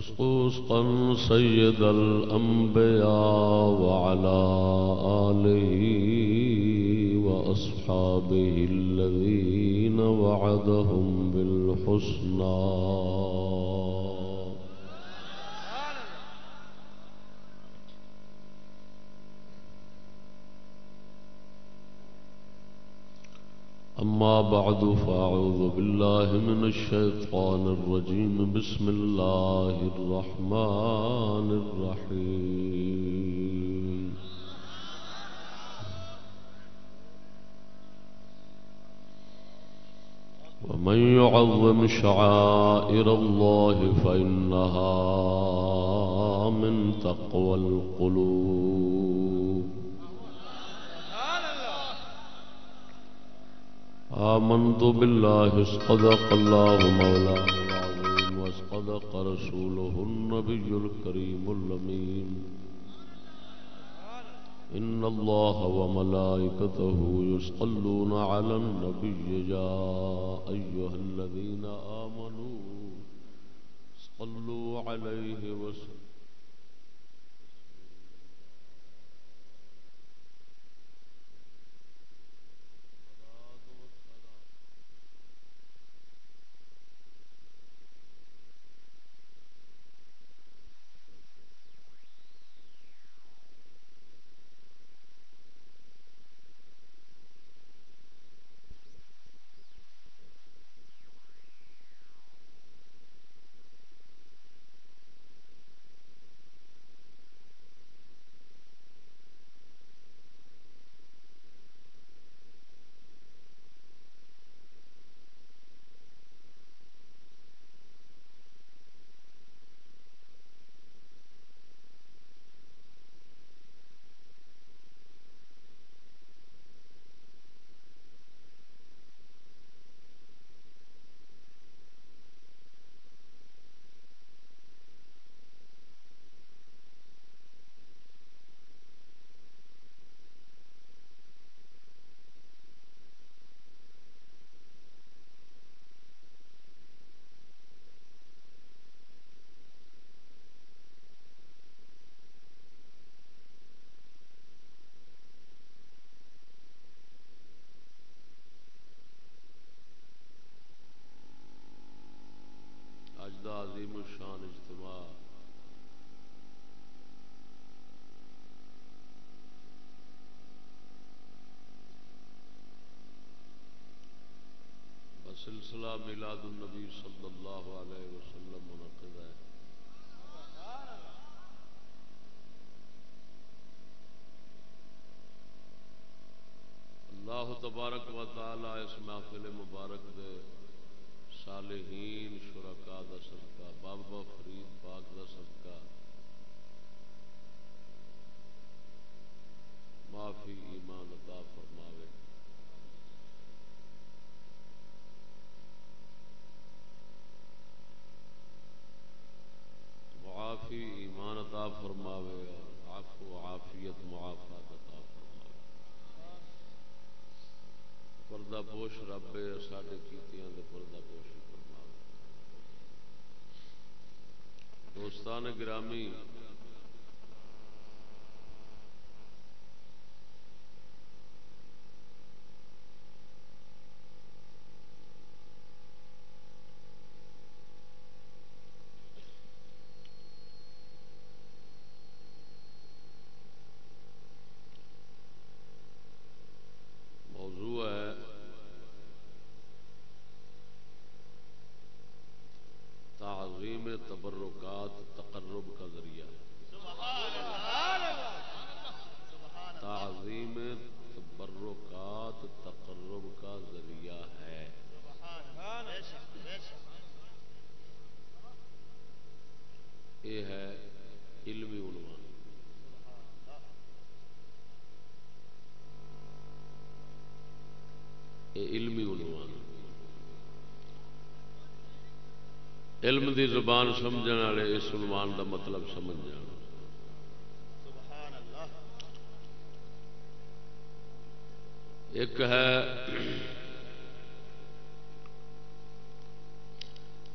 خصوصا سيد الأنبياء وعلى آله وأصحابه الذين وعدهم بالحسنى بعد فأعوذ بالله من الشيطان الرجيم بسم الله الرحمن الرحيم ومن يعظم شعائر الله فإنها من تقوى القلوب. آمنت بالله اصدق الله مولانا العظيم واصدق رسوله النبي الكريم الأمين إن الله وملائكته يصلون على النبي يا أيها الذين آمنوا صلوا عليه وسلم. بسلسلہ میلاد النبی صلی اللہ علیہ وسلم منعقد. ہے اللہ تبارک و تعالی اس محفل مبارک دے صالحین شرکا دا صدقہ، بابا فرید پاک دا صدقہ، معافی ایمان عطا فرماوے عافی، ایمان عطا فرماوے اور عفو عافیت معافات عطا فرماوے۔ پردہ پوش رب ساڈے کیتیاں دے پردہ پوش فرماوے۔ دوستان گرامی موضوع ہے تعظیم تبرکات تقرب کا ذریعہ تعظیم تبرکات تقرب کا ذریعہ ہے یہ ہے علمی عنوان یہ علمی عنوان علم دی زبان سمجھ والے، اس عنوان دا مطلب سمجھ جان ایک ہے،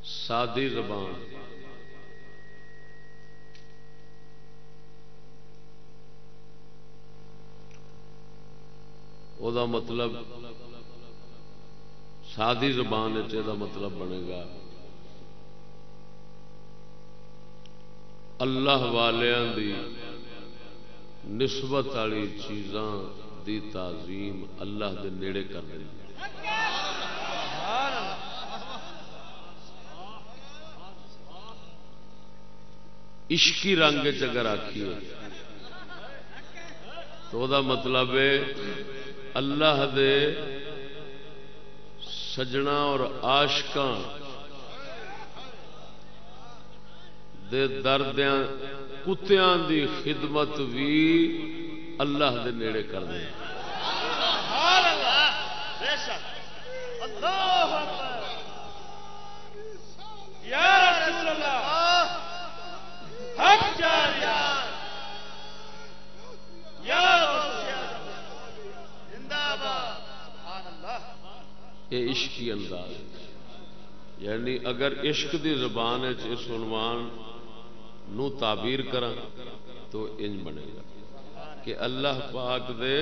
سادی زبان۔ او دا مطلب سادی زبان دا مطلب بنے گا۔ اللہ والیاں دی نسبت والی چیزاں دی تعظیم اللہ دے نیڑے کر دیں عشقی رنگ اگر آخیے تو دا مطلب ہے اللہ دے سجنا اور آشکاں دے دردیاں کتیاں دی خدمت بھی اللہ دے نیڑے کر یہ عشقی انداز یعنی اگر عشق دی زبان اس عنوان نو تعبیر کرا تو انج بنے گا کہ اللہ پاک دے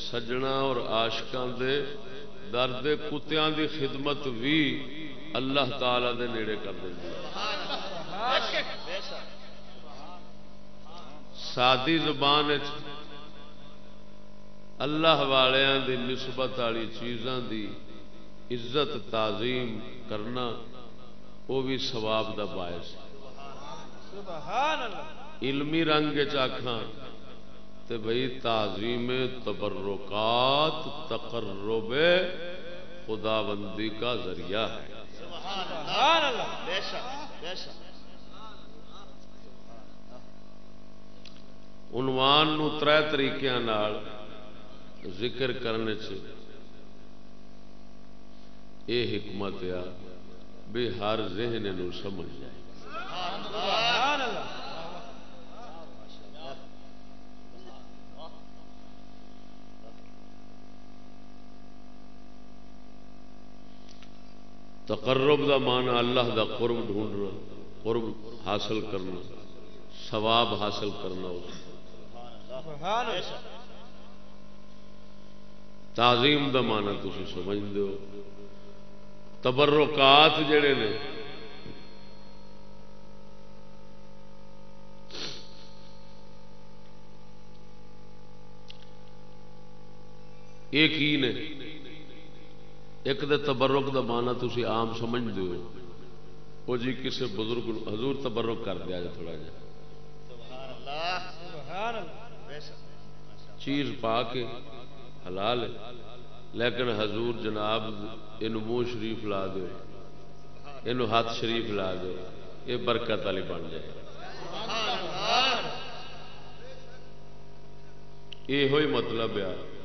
سجنا اور آشکان دے درد کتیاں دی خدمت بھی اللہ تعالی دے نیڑے کر دیں سادی زبان اللہ والیاں دی نسبت والی چیزاں دی عزت تعظیم کرنا وہ بھی ثواب دا باعث سبحان اللہ علمی رنگ چاکھاں۔ تے بھئی تعظیم تبرکات تقرب خدا بندی کا ذریعہ ہے۔ سبحان اللہ۔ بے شک بے شک عنوان نو ترے طریقے ذکر کرنے سے یہ حکمت آ بھی ہر ذہن نو سمجھ جائے۔ تقرب دا معنی اللہ دا قرب ڈھونڈنا، قرب حاصل کرنا، ثواب حاصل کرنا تعظیم دا معنی تھی سمجھتے ہو۔ تبرکات جڑے نے یہ کی نے۔ ایک دے تبرک دا مانا تھی آم سمجھ دو وہ جی کسی بزرگ حضور تبرک کر دیا جی تھوڑا جا۔ چیز پا کے حلال ہے۔ لیکن حضور جناب یہ منہ شریف لا دو یہ ہاتھ شریف لا دو یہ برکت والی بن جائے۔ یہ مطلب ہے۔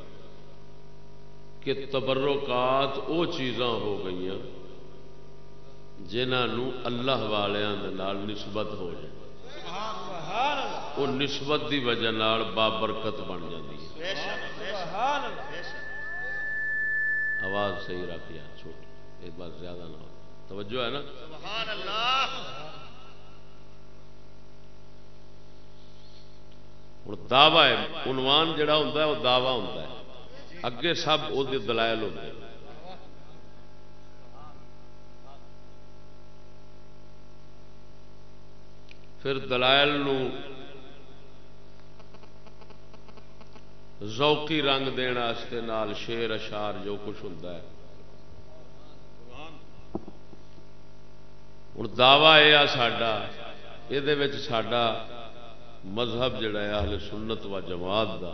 کہ تبرکات وہ چیزاں ہو گئی جنہوں اللہ والوں نال نسبت ہو جائے۔ وہ نسبت دی وجہ نال بابرکت بن جاتی ہے۔ آواز صحیح رکھ یار چھوٹی ایک بار زیادہ نہ ہو۔ توجہ ہے نا؟ سبحان اللہ۔ ہوں دعوی عنوان جڑا ہوتا ہے وہ دعوی ہوتا ہے۔ اگے سب وہ دلائل ہوتے ہیں پھر دلائل نو ذوقی رنگ دن واسطے نال شیر اشار جو کچھ ہوتا ہے۔ ہوں دعوی یہ آ ساڈا یہ ساڈا مذہب جڑا ہے، اہل سنت و جماعت دا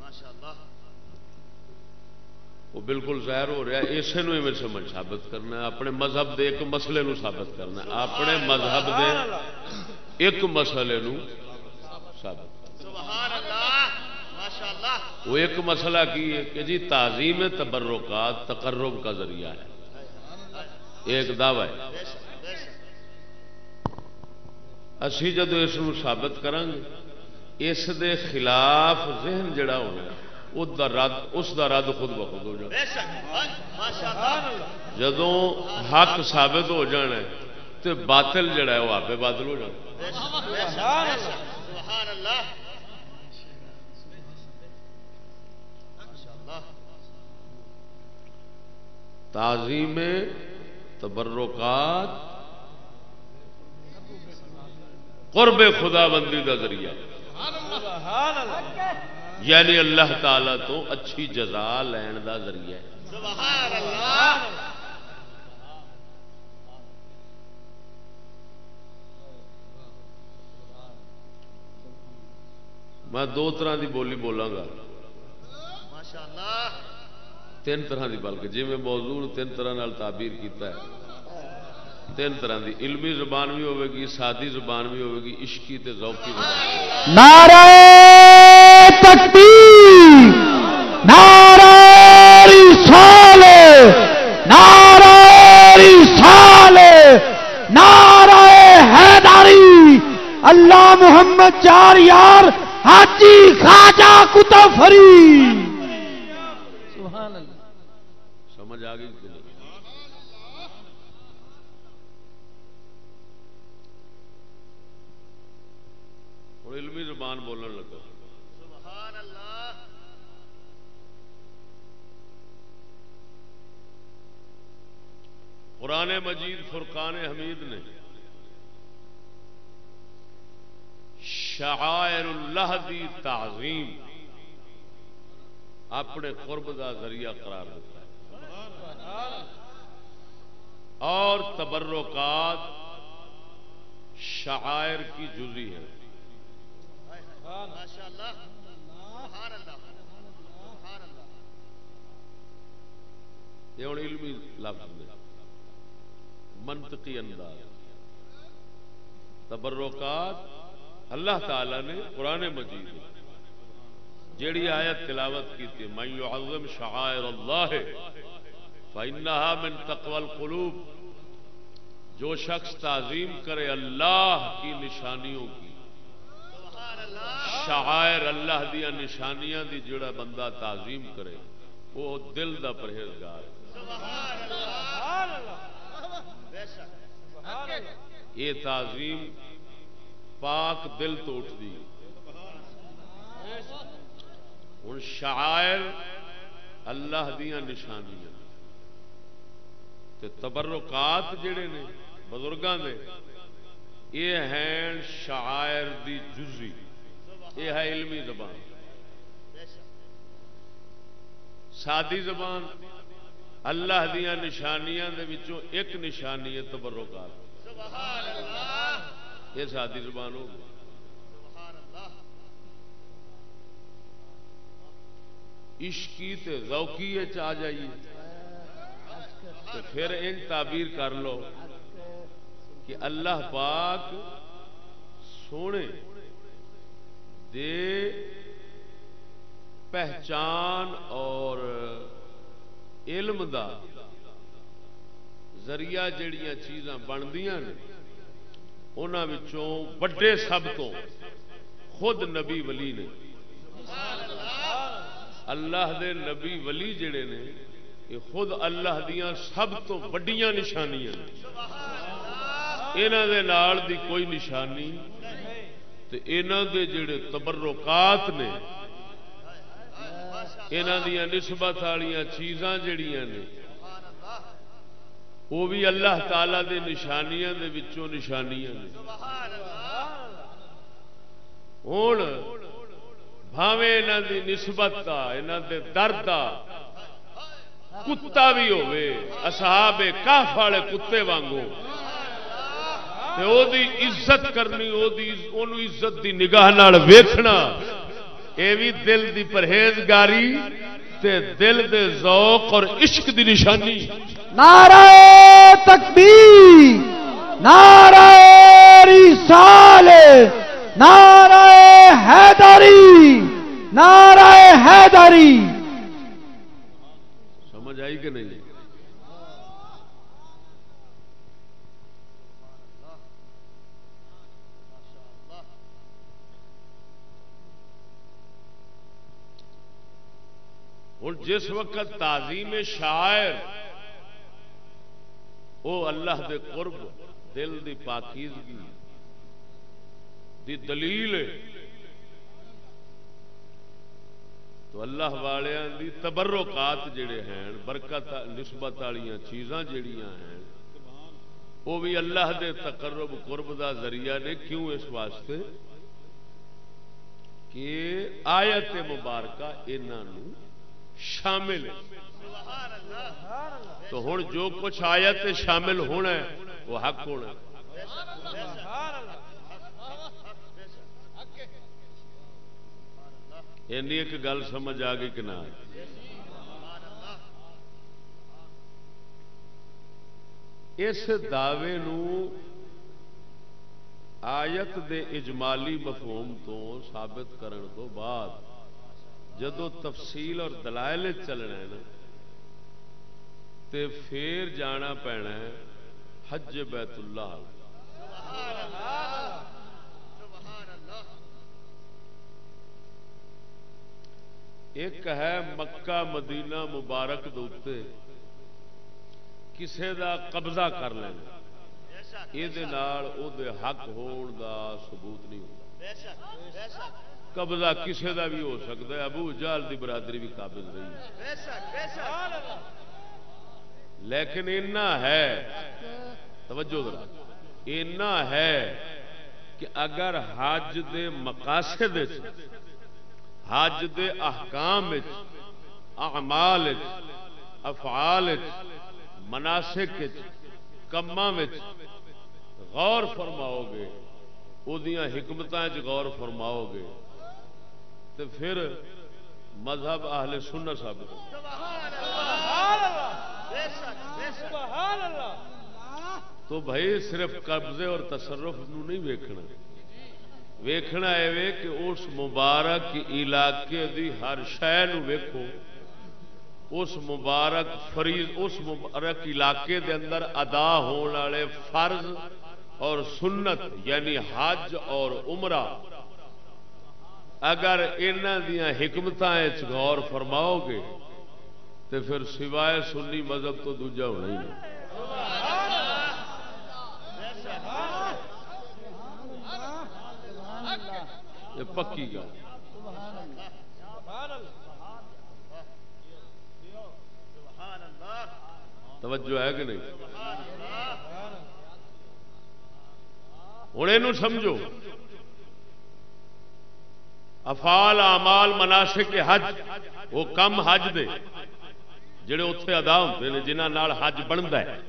ماشاء اللہ وہ بالکل ظاہر ہو رہا ہے اسے نو میں سمجھ ثابت کرنا ہے اپنے مذہب دے ایک مسئلے نو ثابت کرنا ہے۔ اپنے مذہب دے ایک مسئلے نو ثابت کرنا۔ وہ ایک مسئلہ کی ہے کہ جی تعظیم تبرکات تقرب کا ذریعہ ہے۔ ایک دعوی ہے۔ اسی جدو اس ثابت کریں گے اس دے خلاف ذہن جڑا ہونا ہے، دا رد اس دا رد خود بخود ہو جائے جدو حق ثابت ہو جانا ہے تو باطل جڑا ہے وہ آپ باطل ہو جانا۔ تعظیم تبرکات قرب خدا بندی کا ذریعہ یعنی اللہ تعالی تو اچھی جزا لین دا ذریعہ ہے۔ سبحان اللہ میں دو طرح دی بولی بولاں گا۔ تین طرح دی بلکہ جی میں موضوع تین طرح نال تعبیر کیتا ہے۔ تین طرح دی۔ علمی زبان بھی ہوے گی سادی زبان بھی ہوے گی عشقی تے ذوقی زبان۔ نعرہ تکبیر نعرہ رسالہ نعرہ رسالہ نعرہ حیدری۔ اللہ محمد چار یار حاجی خواجہ کتب فرید۔ سبحان اللہ۔ سمجھ آ گئی۔ زبان بولن لگا۔ سبحان اللہ قرآن مجید فرقان حمید نے شعائر اللہ دی تعظیم اپنے قرب دا ذریعہ قرار دیتا ہے۔ اور تبرکات شعائر کی جزی ہے ماشاء اللہ سبحان اللہ سبحان اللہ یہ ہوں علمی لفظ نے منطقی انداز. تبرکات اللہ تعالی نے قرآن مجید جیڑی آیت تلاوت کی تھی، من يعظم شعائر اللہ فإنها من تقوى القلوب. جو شخص تعظیم کرے اللہ کی نشانیوں کی سبحان اللہ دیا نشانیاں دی جڑا بندہ تعظیم کرے، وہ دل دا پرہیزگار ہے۔ یہ تعظیم پاک دل تو اٹھتی ہوں شاعر اللہ دیا نشانیاں۔ تے تبرکات جڑے نے بزرگاں دے، یہ ہیں شاعر دی جزی یہ ہے علمی زبان۔ سادی زبان اللہ دیا نشانیاں دے وچوں ایک نشانی ہے تبرکات یہ سادی زبان ہو گئی۔ سبحان اللہ عشقی تے ذوقی آ جائیے۔ تو پھر ان تعبیر کر لو کہ اللہ پاک سونے دے پہچان اور علم دا ذریعہ جڑیاں چیزاں بندیاں نے انہاں وچوں بڑے سب تو خود نبی ولی نے۔ اللہ دے نبی ولی جڑے نے، یہ خود اللہ دیاں سب تو وڈیاں نشانیاں انہاں دے نال دی کوئی نشانی تے انہاں دے جڑے تبرکات نے انہاں دیاں نسبت والیاں چیزاں جڑیاں نے، وہ بھی اللہ تعالی دے نشانیاں دے وچوں نشانیاں نے۔ ہوں بھاوے یہاں دی نسبت دا یہاں دے درد دا، کتا بھی ہوے اصحاب کاف والے کتے وانگو۔ تے او دی عزت کرنی او دی اونوں عزت دی نگاہ نال ویکھنا۔ اے بھی دل دی پرہیزگاری تے دل دے ذوق اور عشق دی نشانی۔ نعرہ تکبیر نعرہ رسالہ نعرہ حیدری نعرہ حیدری۔ سمجھ آئی کہ نہیں؟ ہوں جس وقت تعظیم شاعر وہ اللہ دے قرب، دل دی پاکیزگی دی دلیل تو اللہ والوں دی تبرکات جڑے ہیں، برکت، نسبت والی چیزاں جڑیاں ہیں وہ بھی اللہ دے تقرب، قرب دا ذریعہ نے کیوں اس واسطے؟ کہ آیت مبارکہ انہوں شامل ہے۔ تو ہوں جو کچھ آیت شامل ہونا ہے، وہ حق ہونا ہے۔ ایک گل سمجھ آ گئی کہ نہ؟ اس دعوے آیت دے اجمالی مفہوم تو ثابت کرن تو بعد جدو تفصیل اور دلائل چلنا ہے نا تے پھر جانا پینا ہے حج بیت اللہ۔ ایک ہے مکہ مدینہ مبارک دوتے کسے دا قبضہ کر لینا یہ حق ہون دا ثبوت نہیں ہوتا قبضہ کسے دا بھی ہو سکتا ہے ابو جال دی برادری بھی قابل رہی لیکن اینا ہے توجہ ذرا اینا ہے کہ اگر حج دے مقاصد حج دے احکام اعمال افعال مناسک وچ، کماں وچ غور فرماؤ گے وہ حکمتاں چ غور فرماؤ گے۔ تو پھر مذہب اہل سنت ثابت تو بھائی صرف قبضے اور تصرف نو نہیں ویکھنا۔ ویکھنا ہے کہ اس مبارک علاقے دی ہر شہ ویکھو۔ اس مبارک فریض، اس مبارک علاقے دے اندر ادا ہونے والے فرض اور سنت یعنی حج اور عمرہ اگر انہ دیا حکمت غور فرماؤ گے تو پھر سوائے سنی مذہب تو دوجا ہونا ہی نہیں۔ یہ پکی گل۔ توجہ ہے کہ نہیں؟ ہوں یہ سمجھو۔ افال امال مناسک حج، وہ کم حج دے، جڑے اتے ادا ہوتے ہیں جنہ حج بنتا ہے۔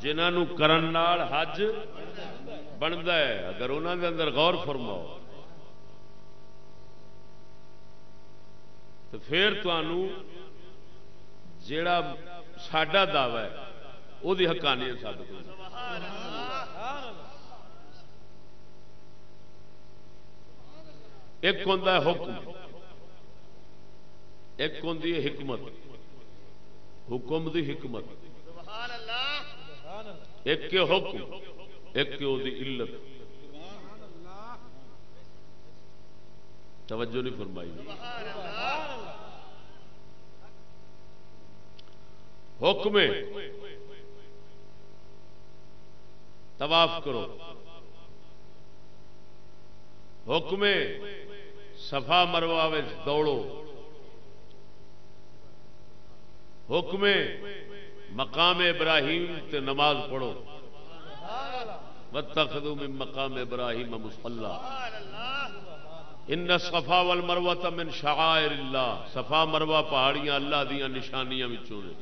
جنہوں کرن حج بنتا ہے، اگر انہوں دے اندر غور فرماؤ، تو پھر تمہوں جیڑا ساڈا دعوی ہے وہ حقانیت ثابت ہوگی سبحان اللہ ایک ہوں حکم، ایک ہوں حکمت، حکم دی حکمت۔ ایک کے حکم، ایک کے وہ علت۔ توجہ نہیں فرمائی۔ حکم طواف کرو۔ حکم صفا مروا دوڑو۔ حکم مقام ابراہیم تے نماز پڑھو۔ واتخذوا من مقام ابراہیم مصلا ان صفا والمروہ من شعائر اللہ۔ صفا مروا پہاڑیاں اللہ دیاں نشانیاں وچوں نے۔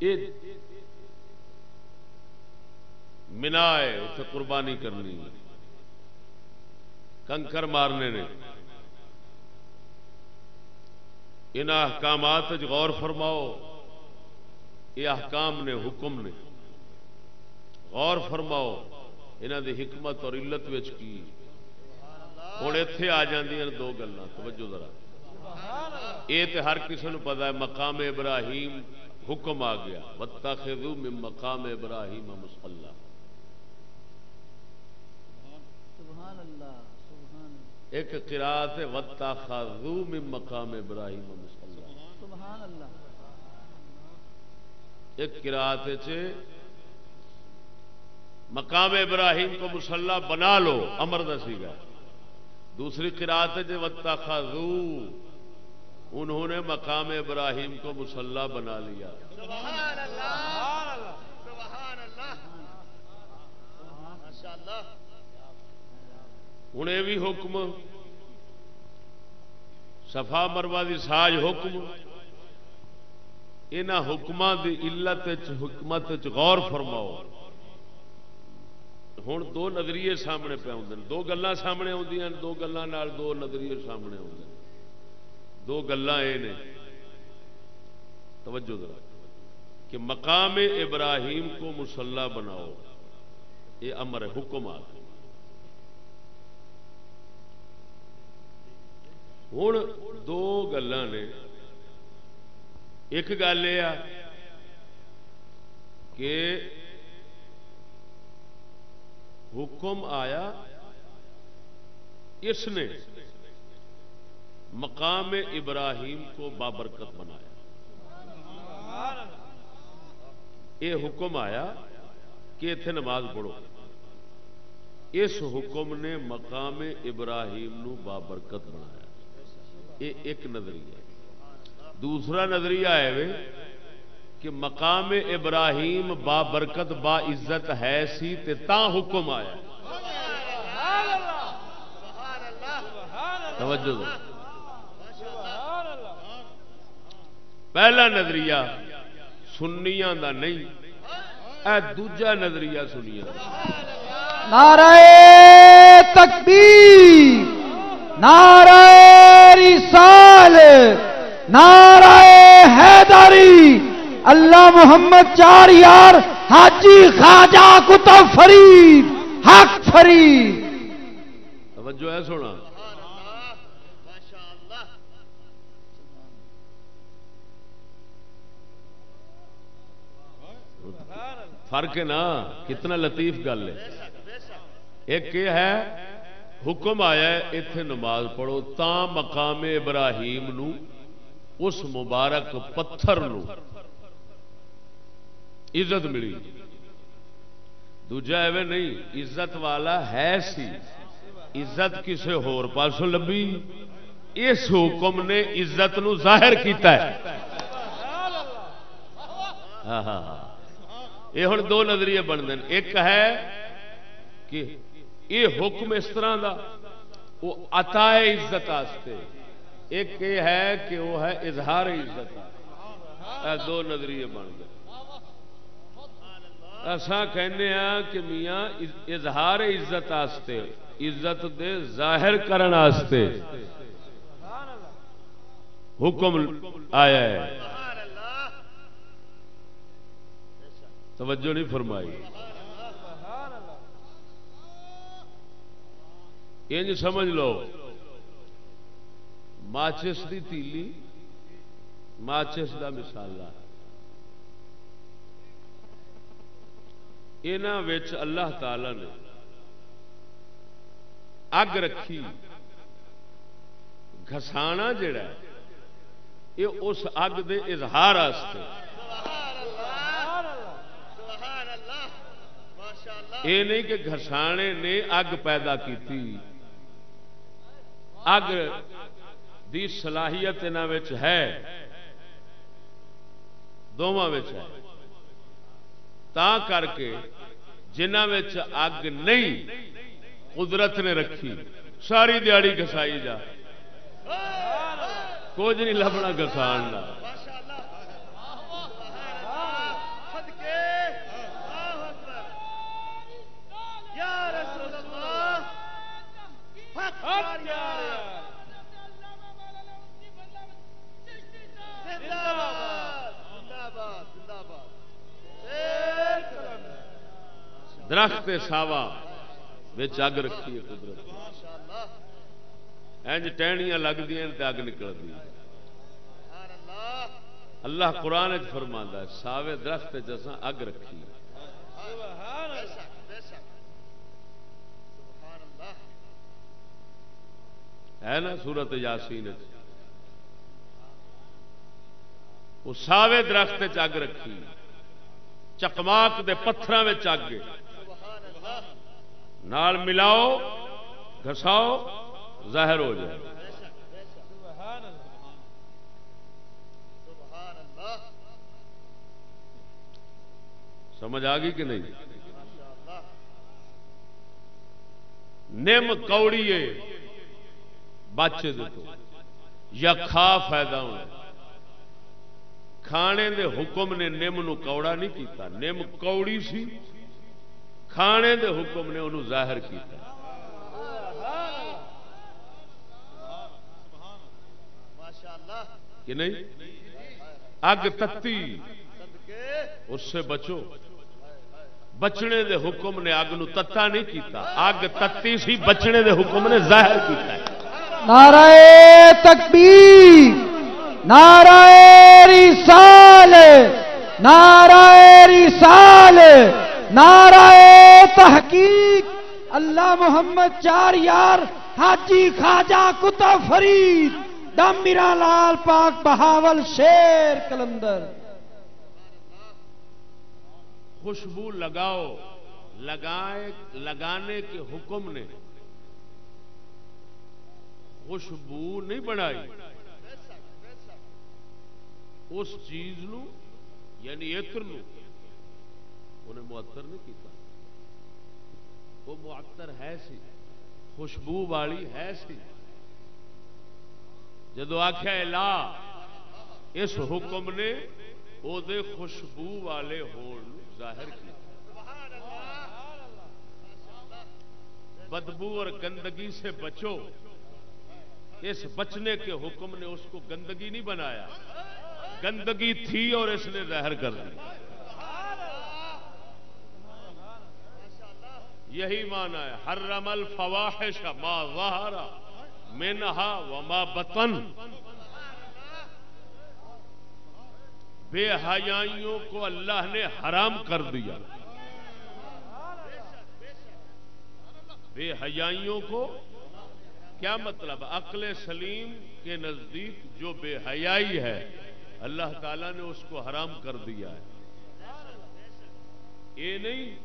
یہ منا ہے اتنے قربانی کرنی۔ کنکر مارنے نے۔ ان احکامات غور فرماؤ۔ یہ احکام نے، حکم نے۔ غور فرماؤ انہوں دی حکمت اور علت وچ کی۔ ہوں اتے آ جاندیاں دو گلاں، توجہ ذرا۔ یہ تو ہر کسی نو پتا ہے، مقام ابراہیم حکم آ گیا۔ واتخذوا من مقام ابراہیم مصلا سبحان اللہ سبحان اللہ ایک قرات وتا خاضو من مقام ابراہیم مصلی سبحان اللہ۔ ایک قرات مقام ابراہیم کو مسلح بنا لو امر دسی گا دوسری قرات وتا خاضو انہوں نے مقام ابراہیم کو مسلح بنا لیا۔ سبحان اللہ۔ سبحان اللہ۔ ماشاء اللہ ہوں یہ بھی حکم۔ صفا مروا دی ساج حکم۔ ان حکم دی علت حکمت غور فرماؤ۔ ہوں دو نظریے سامنے پہ آدھے دو گلان سامنے آدی دو گلان دو نظریے سامنے آدھے دو گلان یہ نے۔ توجہ ذرا۔ کہ مقام ابراہیم کو مسلح بناؤ۔ یہ امر ہے حکم آ ہوں دو گلان نے ایک گل یہ کہ حکم آیا اس نے مقام ابراہیم کو بابرکت بنایا یہ حکم آیا کہ اتنے نماز پڑھو اس حکم نے مقام ابراہیم نو بابرکت بنایا یہ ایک نظریہ دوسرا نظریہ ہے کہ مقام ابراہیم با برکت با عزت ہے سی تے تا حکم آیا۔ توجہ پہلا نظریہ سنیاں دا نہیں، اے دوجا نظریہ سنیا نعرہ تکبیر۔ نعرہ رسال، نعرہ حیدری، اللہ محمد چار یار، حاجی خواجہ کتب فرید، حق فرید۔ توجہ ہے سونا۔ فرق ہے نا، کتنا لطیف گل ہے۔ ایک یہ ہے حکم آیا ہے اتے نماز پڑھو، تا مقام ابراہیم نو، اس مبارک پتھر نو عزت ملی۔ دوجا ایویں نہیں، عزت والا ہے سی، عزت کسے ہور پاسوں لبھی۔ اس حکم نے عزت نو ظاہر کیتا ہے۔ ہاں ہاں ہاں۔ یہ ہوں دو نظریے بنتے ہیں ایک ہے کہ یہ حکم اس طرح دا، وہ عطا عزت آستے۔ ایک یہ ہے کہ وہ ہے اظہار عزت۔ دو نظریے بن گئے۔ ایسا کہنے ہاں کہ میاں اظہار عزت آستے، عزت دے ظاہر کرن آستے۔ حکم آیا ہے۔ توجہ نہیں فرمائی۔ انج سمجھ لو۔ ماچس دی تیلی ماچس دا مثالا یہاں اللہ تعالی نے اگ رکھی۔ گسانا جڑا یہ اس اگ دے اظہار یہ نہیں کہ گھسانے نے اگ پیدا کی اگ دی صلاحیت انہاں ہے دونوں ہے۔ تا کر کے جنہ اگ نہیں، قدرت نے رکھی۔ ساری دیہڑی گسائی جا۔ کچھ نہیں لبنا گسان کا ماشاء اللہ سبحان اللہ صدقے اللہ اکبر یا رسول اللہ حق یار زندہ باد زندہ باد زندہ باد شیر کرم درخت ساوا اگ رکھی ہے قدرت انج ٹہنیاں لگدی ہیں اگ نکلدی ہے۔ سبحان اللہ قرآن چ فرماندا ہے، ساوے درخت جساں اگ رکھی شک بے شک سبحان اللہ ہے نا سورت یاسین وہ ساوے درخت چگ رکھی، چکماک دے پتھر میں چگ نال ملاؤ گساؤ ظاہر ہو جائے۔ سمجھ آ گئی کہ نہیں؟ نم کوڑی ہے۔ بچ دو یا کھا فائدہ ہونا کھانے دے حکم نے نم نو کوڑا نہیں کیتا، نم کوڑی سی۔ کھانے دے حکم نے انہوں ظاہر کیتا۔ کہ نہیں؟ اگ تتی۔ اس سے بچو۔ بچنے دے حکم نے اگ نو تتا نہیں کیتا، اگ تتی سی، بچنے دے حکم نے ظاہر کیتا ہے۔ نعرہ تکبیر، نعرہ رسال نعرہ رسال، نعرہ تحقیق۔ اللہ محمد چار یار حاجی خواجہ کتب فرید، دم میرا لال پاک بہاول شیر کلندر۔ خوشبو لگاؤ، لگائے، لگانے کے حکم نے۔ خوشبو نہیں بنائی۔ اس چیز نو یعنی ایتر نو، انہیں معطر نہیں کیتا۔ وہ معطر ہے سی، خوشبو والی ہے سی۔ جدو آخیا لا، اس حکم نے او دے خوشبو والے ہون ظاہر کیا بدبو اور گندگی سے بچو۔ اس بچنے کے حکم نے اس کو گندگی نہیں بنایا۔ گندگی تھی اور اس نے ظاہر کر دی۔ یہی مانا ہے ہر رمل فواہش ما ظاہر منہا وما بطن۔ بے حیائیوں کو اللہ نے حرام کر دیا۔ بے حیائیوں کو کیا مطلب؟ عقل سلیم کے نزدیک جو بے حیائی ہے، اللہ تعالیٰ نے اس کو حرام کر دیا ہے۔ یہ نہیں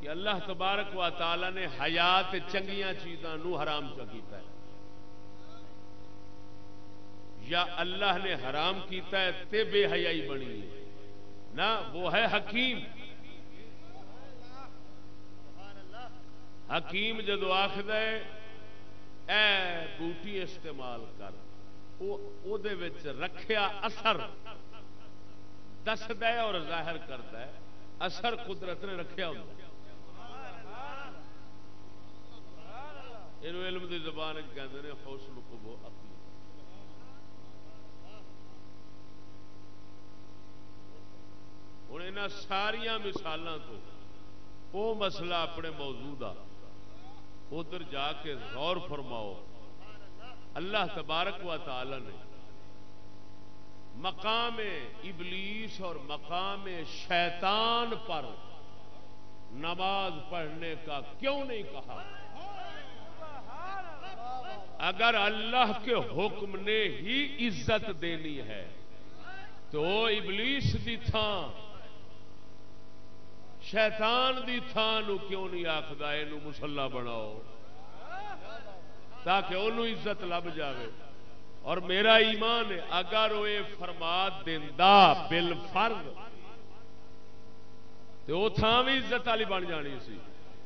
کہ اللہ تبارک و تعالی نے حیات چنگیاں چیزاں نو حرام کیتا ہے۔ یا اللہ نے حرام کیتا ہے، تے بے حیائی بنی ہے۔ نہ، وہ ہے حکیم۔ حکیم جدو آخد اے بوٹی استعمال کر، او دے وچ رکھیا اثر دسد اور ظاہر کرتا ہے، اثر قدرت نے رکھیا ہوتا یہ علم دی زبان کہتے ہیں حوصل کو اپنی ہوں یہاں ساریا مثالوں تو وہ مسئلہ اپنے موجود آ ادھر جا کے غور فرماؤ۔ اللہ تبارک و تعالی نے مقام ابلیس اور مقام شیطان پر نماز پڑھنے کا کیوں نہیں کہا؟ اگر اللہ کے حکم نے ہی عزت دینی ہے تو ابلیس دی تھان شیطان دی تھان نو کیوں نہیں آخر یہ مسلا بناؤ تاکہ انہوں عزت لب جاوے۔ اور میرا ایمان ہے، اگر وہ فرماد دینا بل فرد تو وہ تھان بھی عزت والی بن جانی سی۔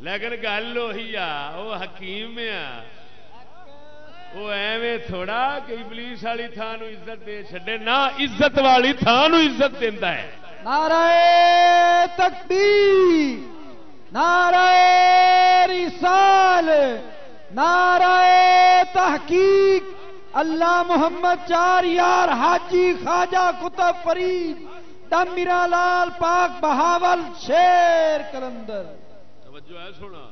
لیکن گل وہی آ وہ حکیم آ۔ وہ ایویں تھوڑا کہ ابلیس والی تھان عزت دے چڈے نہ عزت والی تھان عزت دینا ہے۔ نعرہ تکبیر، نعرہ رسال، نعرہ تحقیق، اللہ محمد چار یار حاجی خواجہ کتب فرید، دم میرا لال پاک بہاول شیر کلندر۔ توجہ ہے سونا۔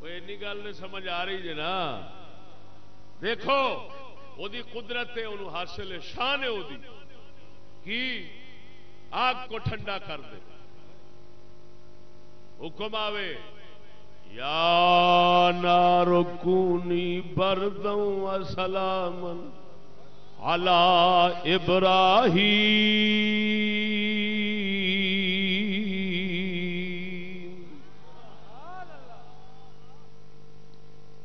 وہ اینی گل نہیں سمجھ آ رہی جی نا دیکھو، وہ قدرت ہے، انہوں حاصل ہے، شان ہے وہ کی؟ آگ کو ٹھنڈا کر دے۔ حکم آوے، یا نار کونی بردوں و سلامن علی ابراہیم۔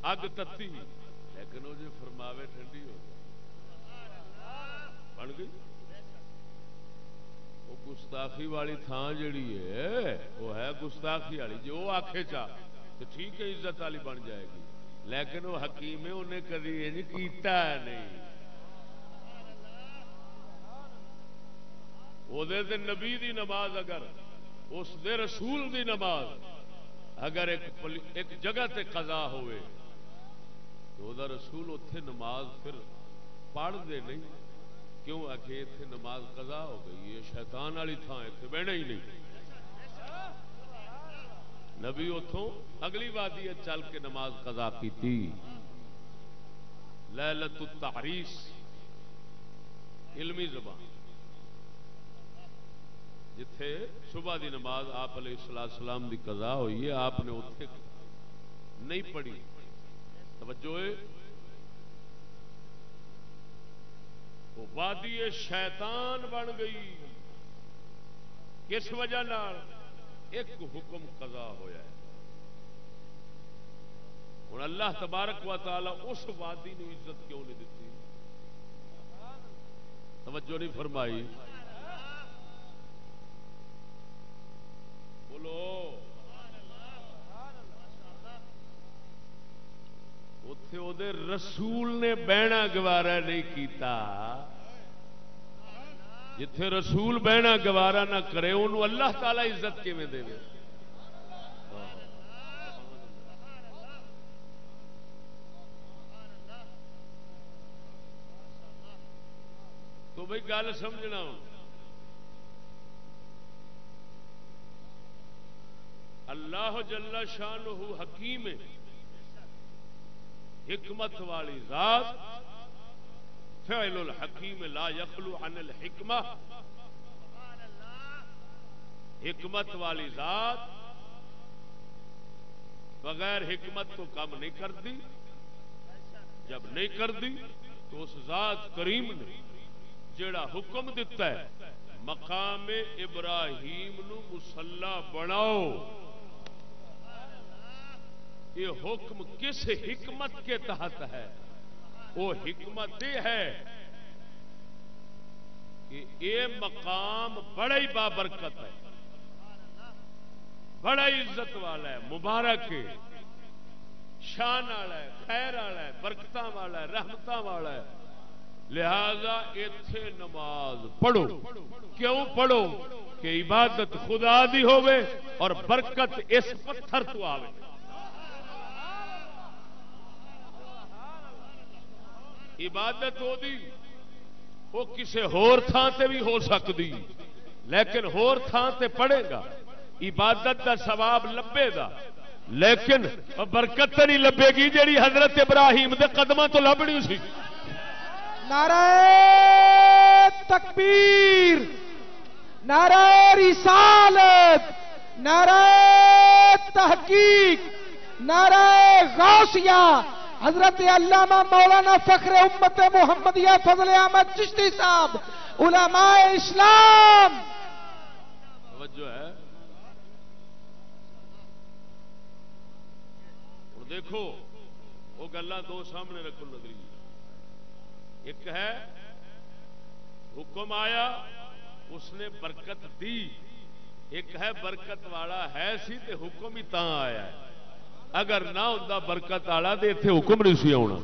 اگ تتی لیکن وہ جو فرماوے ٹھنڈی ہو جائے بن گئی وہ گستاخی والی تھان جڑی ہے، وہ ہے گستاخی والی۔ جو وہ آخے چاہ تو ٹھیک ہے، عزت والی بن جائے گی۔ لیکن وہ حکیم ہے، انہیں کدی انج کیتا نہیں۔ وہ دے دے نبی دی نماز اگر، اس دے رسول دی نماز اگر ایک پلی- ایک جگہ تے قضا ہوئے، تو دا رسول اتے نماز پھر پڑھ دے نہیں۔ کیوں آ کے اتنے نماز قضا ہو گئی؟ یہ شیطان والی تھان اتنے بہنا ہی نہیں۔ نبی اتوں اگلی وادی چل کے نماز قضا کی لیلت التحریس۔ علمی زبان۔ جتھے صبح دی نماز آپ علیہ السلام سلام دی قضا ہوئی ہے، آپ نے اتنے نہیں پڑھی۔ توجہ ہے وہ وادی شیطان بن گئی۔ کس وجہ نال؟ ایک حکم قضا ہویا ہے۔ ہوں اللہ تبارک و تعالی اس وادی نو عزت کیوں نہیں دیتی توجہ نہیں فرمائی۔ بولو۔ اتے وہ رسول نے بہنا گوارا نہیں کیتا۔ جتھے رسول بہنا گوارا نہ کرے انہوں اللہ تعالی عزت کیویں دے تو بھائی گل سمجھنا اللہ جل شان حکیم ہے۔ حکمت والی ذات، فعل الحکیم لا یخلو عن الحکمہ۔ حکمت والی ذات بغیر حکمت تو کم نہیں کرتی۔ جب نہیں کرتی تو اس ذات کریم نے جڑا حکم دیتا ہے، مقام ابراہیم نو مسلح بناؤ۔ یہ حکم کس حکمت کے تحت ہے؟ وہ حکمت یہ ہے کہ یہ مقام بڑا ہی بابرکت ہے، بڑا عزت والا ہے، مبارک ہے، شان والا ہے، خیر والا ہے برکت والا ہے رحمت والا ہے۔ لہذا اتے نماز پڑھو۔ کیوں پڑھو؟ کہ عبادت خدا دی ہوے اور برکت اس پتھر تو آوے۔ عبادت ہو دی، وہ کسی ہور تھان تے بھی ہو سکتی لیکن ہور تھان تے پڑے گا، عبادت دا ثواب لبے گا۔ لیکن برکت تے نہیں لبے گی جیڑی حضرت ابراہیم دے قدموں تو لبنی سی۔ نعرہ تکبیر، نعرہ رسالت، نعرہ تحقیق، نعرہ غوثیہ۔ حضرت علامہ مولانا فخر امت محمدیہ فضل احمد چشتی صاحب، علماء اسلام۔ توجہ ہے۔ اور دیکھو، وہ گلا دو سامنے رکھو نظری۔ ایک ہے، حکم آیا، اس نے برکت دی۔ ایک ہے، برکت والا ہے سی تے حکم ہی تاں آیا ہے۔ اگر نہ ہوتا برکت والا تو اتنے حکم نہیں سی آنا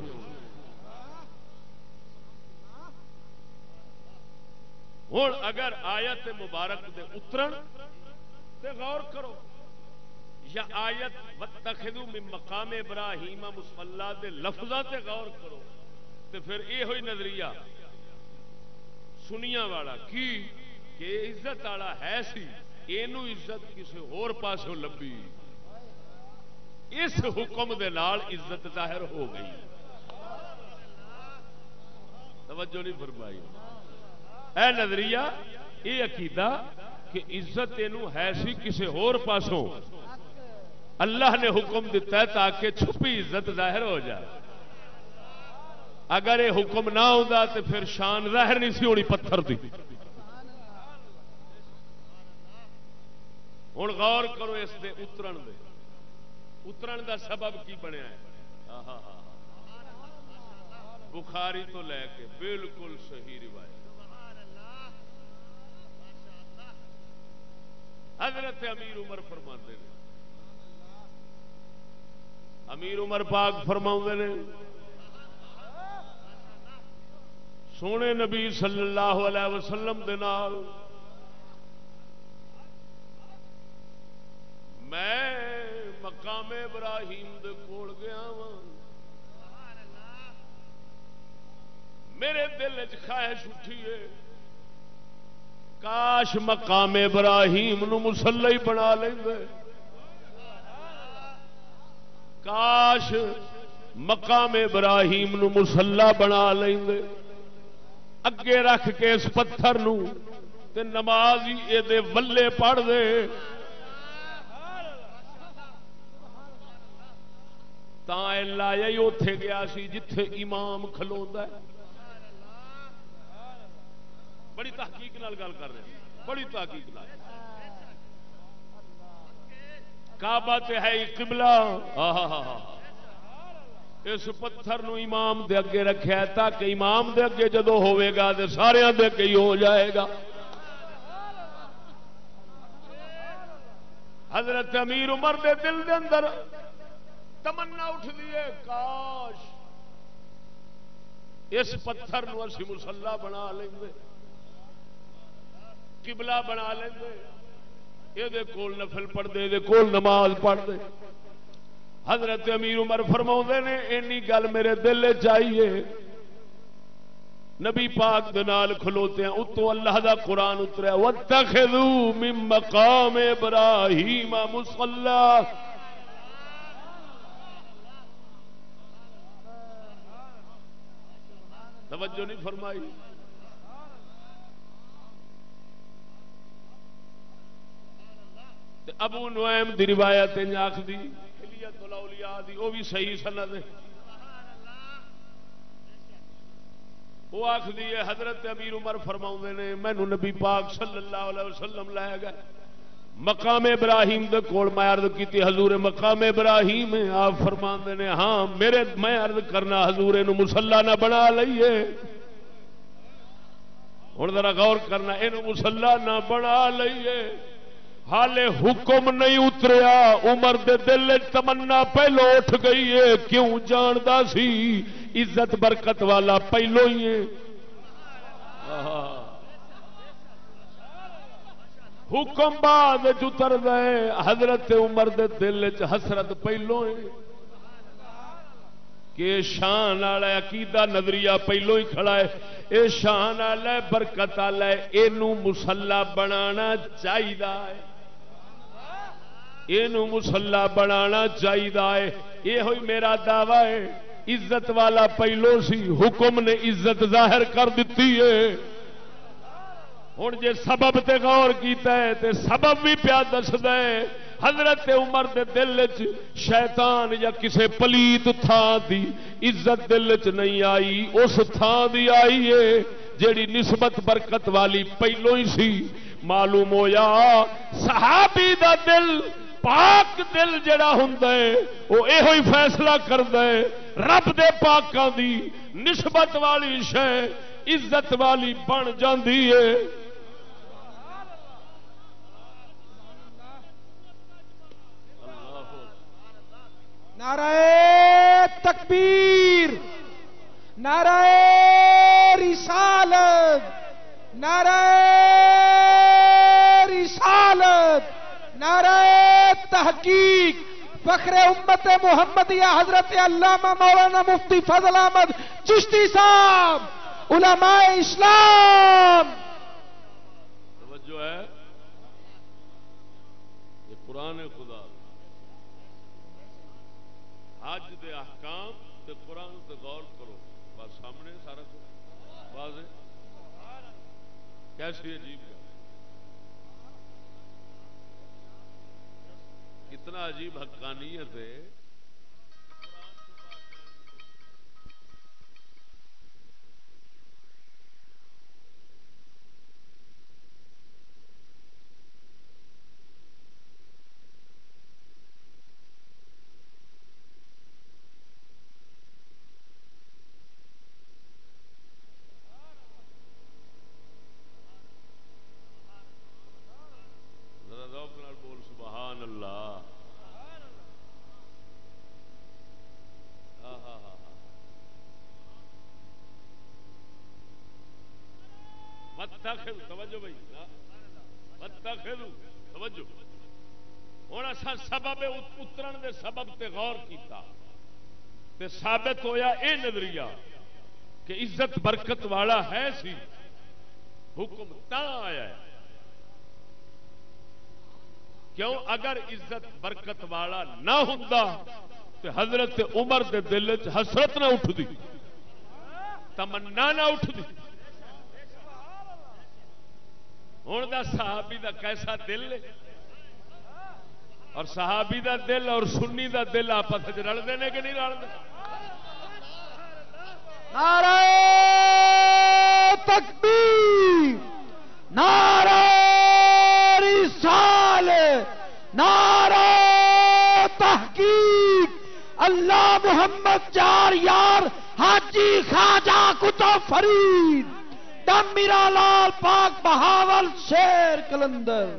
ہوں اگر آیت مبارک دے اترن تے غور کرو، یا آیت وتخذو من مقام ابراہیم مصلا دے لفظاں تے غور کرو، تے پھر یہ ہوئی نظریہ سنیا والا کی؟ کہ عزت والا ہے سی یہ عزت کسی اور پاسوں لبی اس حکم دے نال عزت ظاہر ہو گئی۔ توجہ نہیں فرمائی۔ اے نظریہ یہ عقیدہ کہ عزت یہ ہے سی کسی ہور پاسوں۔ اللہ نے حکم دیتا ہے تاکہ چھپی عزت ظاہر ہو جائے۔ اگر یہ حکم نہ ہوتا تو پھر شان ظاہر نہیں سی ہونی پتھر دی۔ ہوں غور کرو اس دے اترن دے۔ اترن دا سبب کی بنیا ہے؟ بخاری تو لے کے بالکل صحیح روایت۔ حضرت امیر عمر فرما نے۔ امیر عمر پاک فرما نے۔ سونے نبی صلی اللہ علیہ وسلم دے نال میں مقام ابراہیم دے کول گیا ہاں میرے دل چ خواہش اٹھی کاش مقام ابراہیم نو مسلح بنا لیں کاش مقام ابراہیم نو مسلح بنا لیں اگے رکھ کے اس پتھر نو تے نماز ہی یہ ولے پڑھ دے تا لایا ہی اتے گیا سی جتھے امام کھلو بڑی تحقیق نال گل کر رہے ہیں بڑی تحقیق نال کعبہ تے ہے قبلہ اس پتھر نو امام دے اگے رکھا ہے تاکہ امام دے اگے جدو ہوئے گا تے سارے دے اگے ہی ہو جائے گا حضرت امیر عمر دے دل دے اندر تمنا اٹھ دیے کاش اس پتھر نو اسی مسلح بنا لیں گے قبلہ بنا لیں گے یہ کول نفل پڑھتے یہ کول نماز پڑھتے حضرت امیر عمر فرما نے اینی گل میرے دل چاہیے نبی پاک دنال کھلوتے ہیں اتو اللہ دا قرآن اتریا وَاتَّخِذُوا مِن مَقَامِ إِبْرَاهِيمَ مُصَلَّى توجہ نہیں فرمائی۔ ابو نوائم دی روایت آخ دی وہ بھی صحیح سند وہ آخری ہے، حضرت امیر عمر فرما نے مینو نبی پاک صلی اللہ علیہ وسلم لایا گیا مقام ابراہیم دے کول میں عرض کی حضور مقام ابراہیم آپ فرما نے ہاں میرے میں عرض کرنا، حضور نو مسلا نہ بنا لئیے۔ ہوں ذرا غور کرنا یہ مسلا نہ بنا لئیے۔ حالے حکم نہیں اتریا، عمر دے دل تمنا پہلو اٹھ گئی ہے۔ کیوں جاندا سی؟ عزت برکت والا پہلو ہی ہے۔ حکم بعد اتر گئے حضرت عمر دے دل چ حسرت پہلو کہ شان والا عقیدہ نظریہ پہلو ہی کھڑا ہے۔ اے شان والا برکت والا یہ مسلا بنانا چاہیے یہ مسلا بنا چاہیے یہ ہوئی میرا دعوی ہے۔ عزت والا پہلو سی۔ حکم نے عزت ظاہر کر دیتی ہے۔ ہوں جی سبب تے غور کیتا ہے تے سبب بھی پیا دس دے حضرت عمر دے دل چ شیطان یا کسے پلیت تھان دی عزت دل چ نہیں آئی، اس تھان دی آئی ہے جیڑی نسبت برکت والی پہلو ہی سی۔ معلوم ہویا، صحابی دا دل، پاک دل جڑا ہوں وہ یہ فیصلہ کرد رب دے پاکاں دی نسبت والی شہ عزت والی بن جاندی ہے۔ نعرہ تکبیر، نعرہ رسالت نعرہ رسالت، نعرہ تحقیق، فخر امت محمدیہ حضرت علامہ مولانا مفتی فضل احمد چشتی صاحب، علماء اسلام۔ توجہ ہے۔ یہ قرآن خدا حج دے احکام تے قرآن تے غور کرو۔ بس سامنے سارا کچھ۔ واضح کیسی عجیب کتنا عجیب حقانیت ہے ذرا ذوق نال بول سبحان اللہ آہا ہا ہا متخذ توجہ بھائی. متخذ توجہ. ہوں اصا سبب اترن دے سبب تے غور کیتا۔ تے ثابت ہویا اے نظریہ کہ عزت برکت والا ہے سی۔ حکم تا آیا ہے؟ کیوں اگر عزت برکت والا نہ ہوں تو حضرت عمر دے دل چ حسرت نہ اٹھتی تمنا نہ اٹھتی ہوں دا صحابی دا کیسا دل ہے؟ اور صحابی دا دل اور سنی دا دل آپس رلتے ہیں کہ نہیں رلتے نعرہ تکبیر، نعرہ رسال نعرہ تحقیق۔ اللہ محمد چار یار حاجی خواجہ کتب فرید۔ دم میرا لال پاک بہاول شیر کلندر۔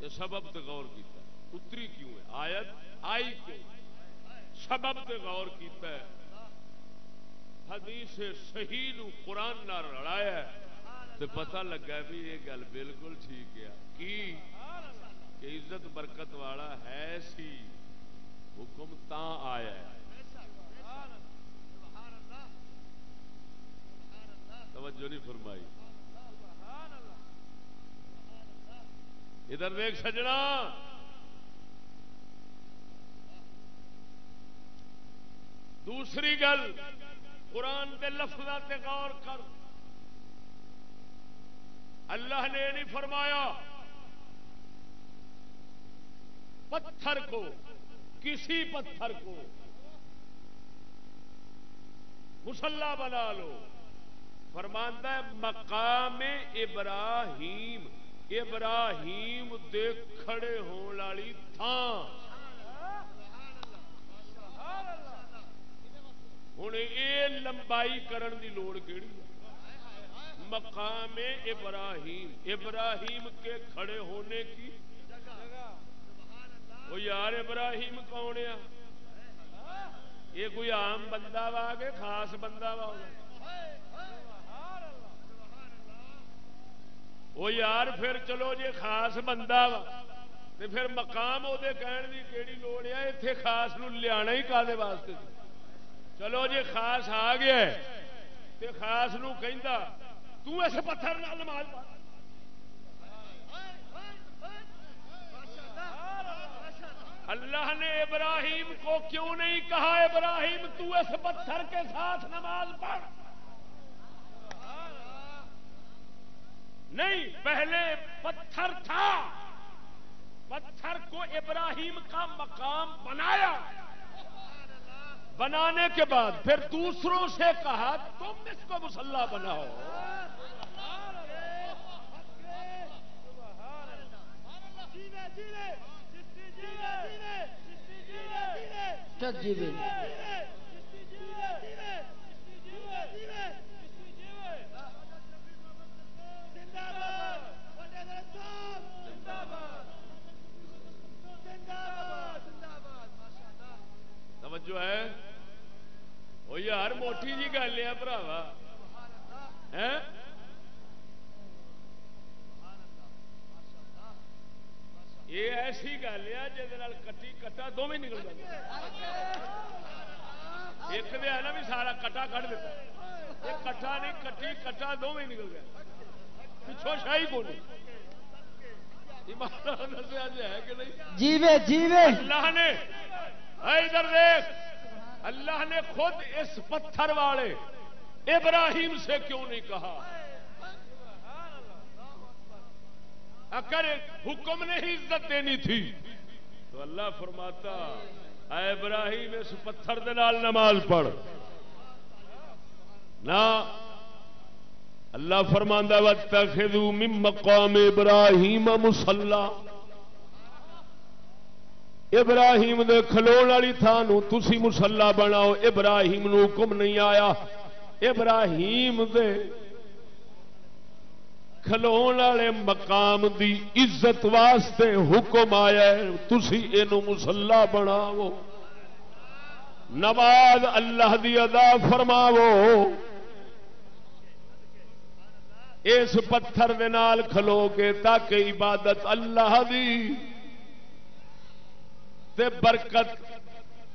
یہ سبب تے غور کیتا ہے۔ اتری کیوں ہے؟ آیت آئی کیوں؟ سبب تے غور کیتا ہے۔ حدیث صحیح نو قرآن نہ رڑایا ہے۔ تے پتہ لگا بھی یہ گل بالکل ٹھیک ہے۔ کی؟ کہ عزت برکت والا ہے سی، حکم تا آیا ہے۔ توجہ نہیں فرمائی۔ ادھر دیکھ سجنا۔ دوسری گل، قرآن کے لفظ غور کر۔ اللہ نے نہیں فرمایا پتھر کو، کسی پتھر کو۔ مسلح بنا لو۔ فرماندہ ہے، مقام ابراہیم ابراہیم دے کھڑے ہون والی تھان ہوں یہ لمبائی کرن دی لوڑ کیڑی مقام ابراہیم ابراہیم کے کھڑے ہونے کی وہ یار ابراہیم کون ہے یہ کوئی عام بندہ وا کہ خاص بندہ وا وہ یار پھر چلو جی خاص بندہ وا تے پھر مقام وہ کہن دی کیڑی لوڑ ہے اتنے خاص نو لیا ہی کالے واسطے چلو جی خاص آ گیا تے خاص نو کہندا تو اس پتھر نال نماز پڑھ اللہ نے ابراہیم کو کیوں نہیں کہا ابراہیم تو اس پتھر کے ساتھ نماز پڑھ نہیں پہلے پتھر تھا پتھر کو ابراہیم کا مقام بنایا بنانے کے بعد پھر دوسروں سے کہا تم اس کو مسلح بناؤ بھی توجہ ہے وہ یار موٹی جی گل ہے براوا ہے یہ ایسی گل ہے جہد کٹی کٹا دونوں نکل جائے ایک دے ہے نا بھی سارا کٹا کٹ دیتا یہ کٹا نہیں کٹی کٹا دونوں نکل گیا۔ شاہی بولی جیوے جیوے۔ اللہ نے اے ادھر دیکھ اللہ نے خود اس پتھر والے ابراہیم سے کیوں نہیں کہا؟ اگر حکم نے ہی عزت دینی تھی، تو اللہ فرماتا، اے ابراہیم، اس پتھر دے نال نماز پڑھ نہ، اللہ فرماندہ وَاتَّخِذُوا مِن مقام ابراہیم مسلح ابراہیم دے کھلون والی تھانو تسی مسلح بناؤ، ابراہیم نو حکم نہیں آیا۔ ابراہیم دے کھلون والے مقام دی عزت واسطے حکم آیا ہے، تسی اینو مسلح بناؤ۔ نماز اللہ دی ادا فرماو اس پتھر دے نال کھلو کے تاکہ عبادت اللہ دی۔ تے برکت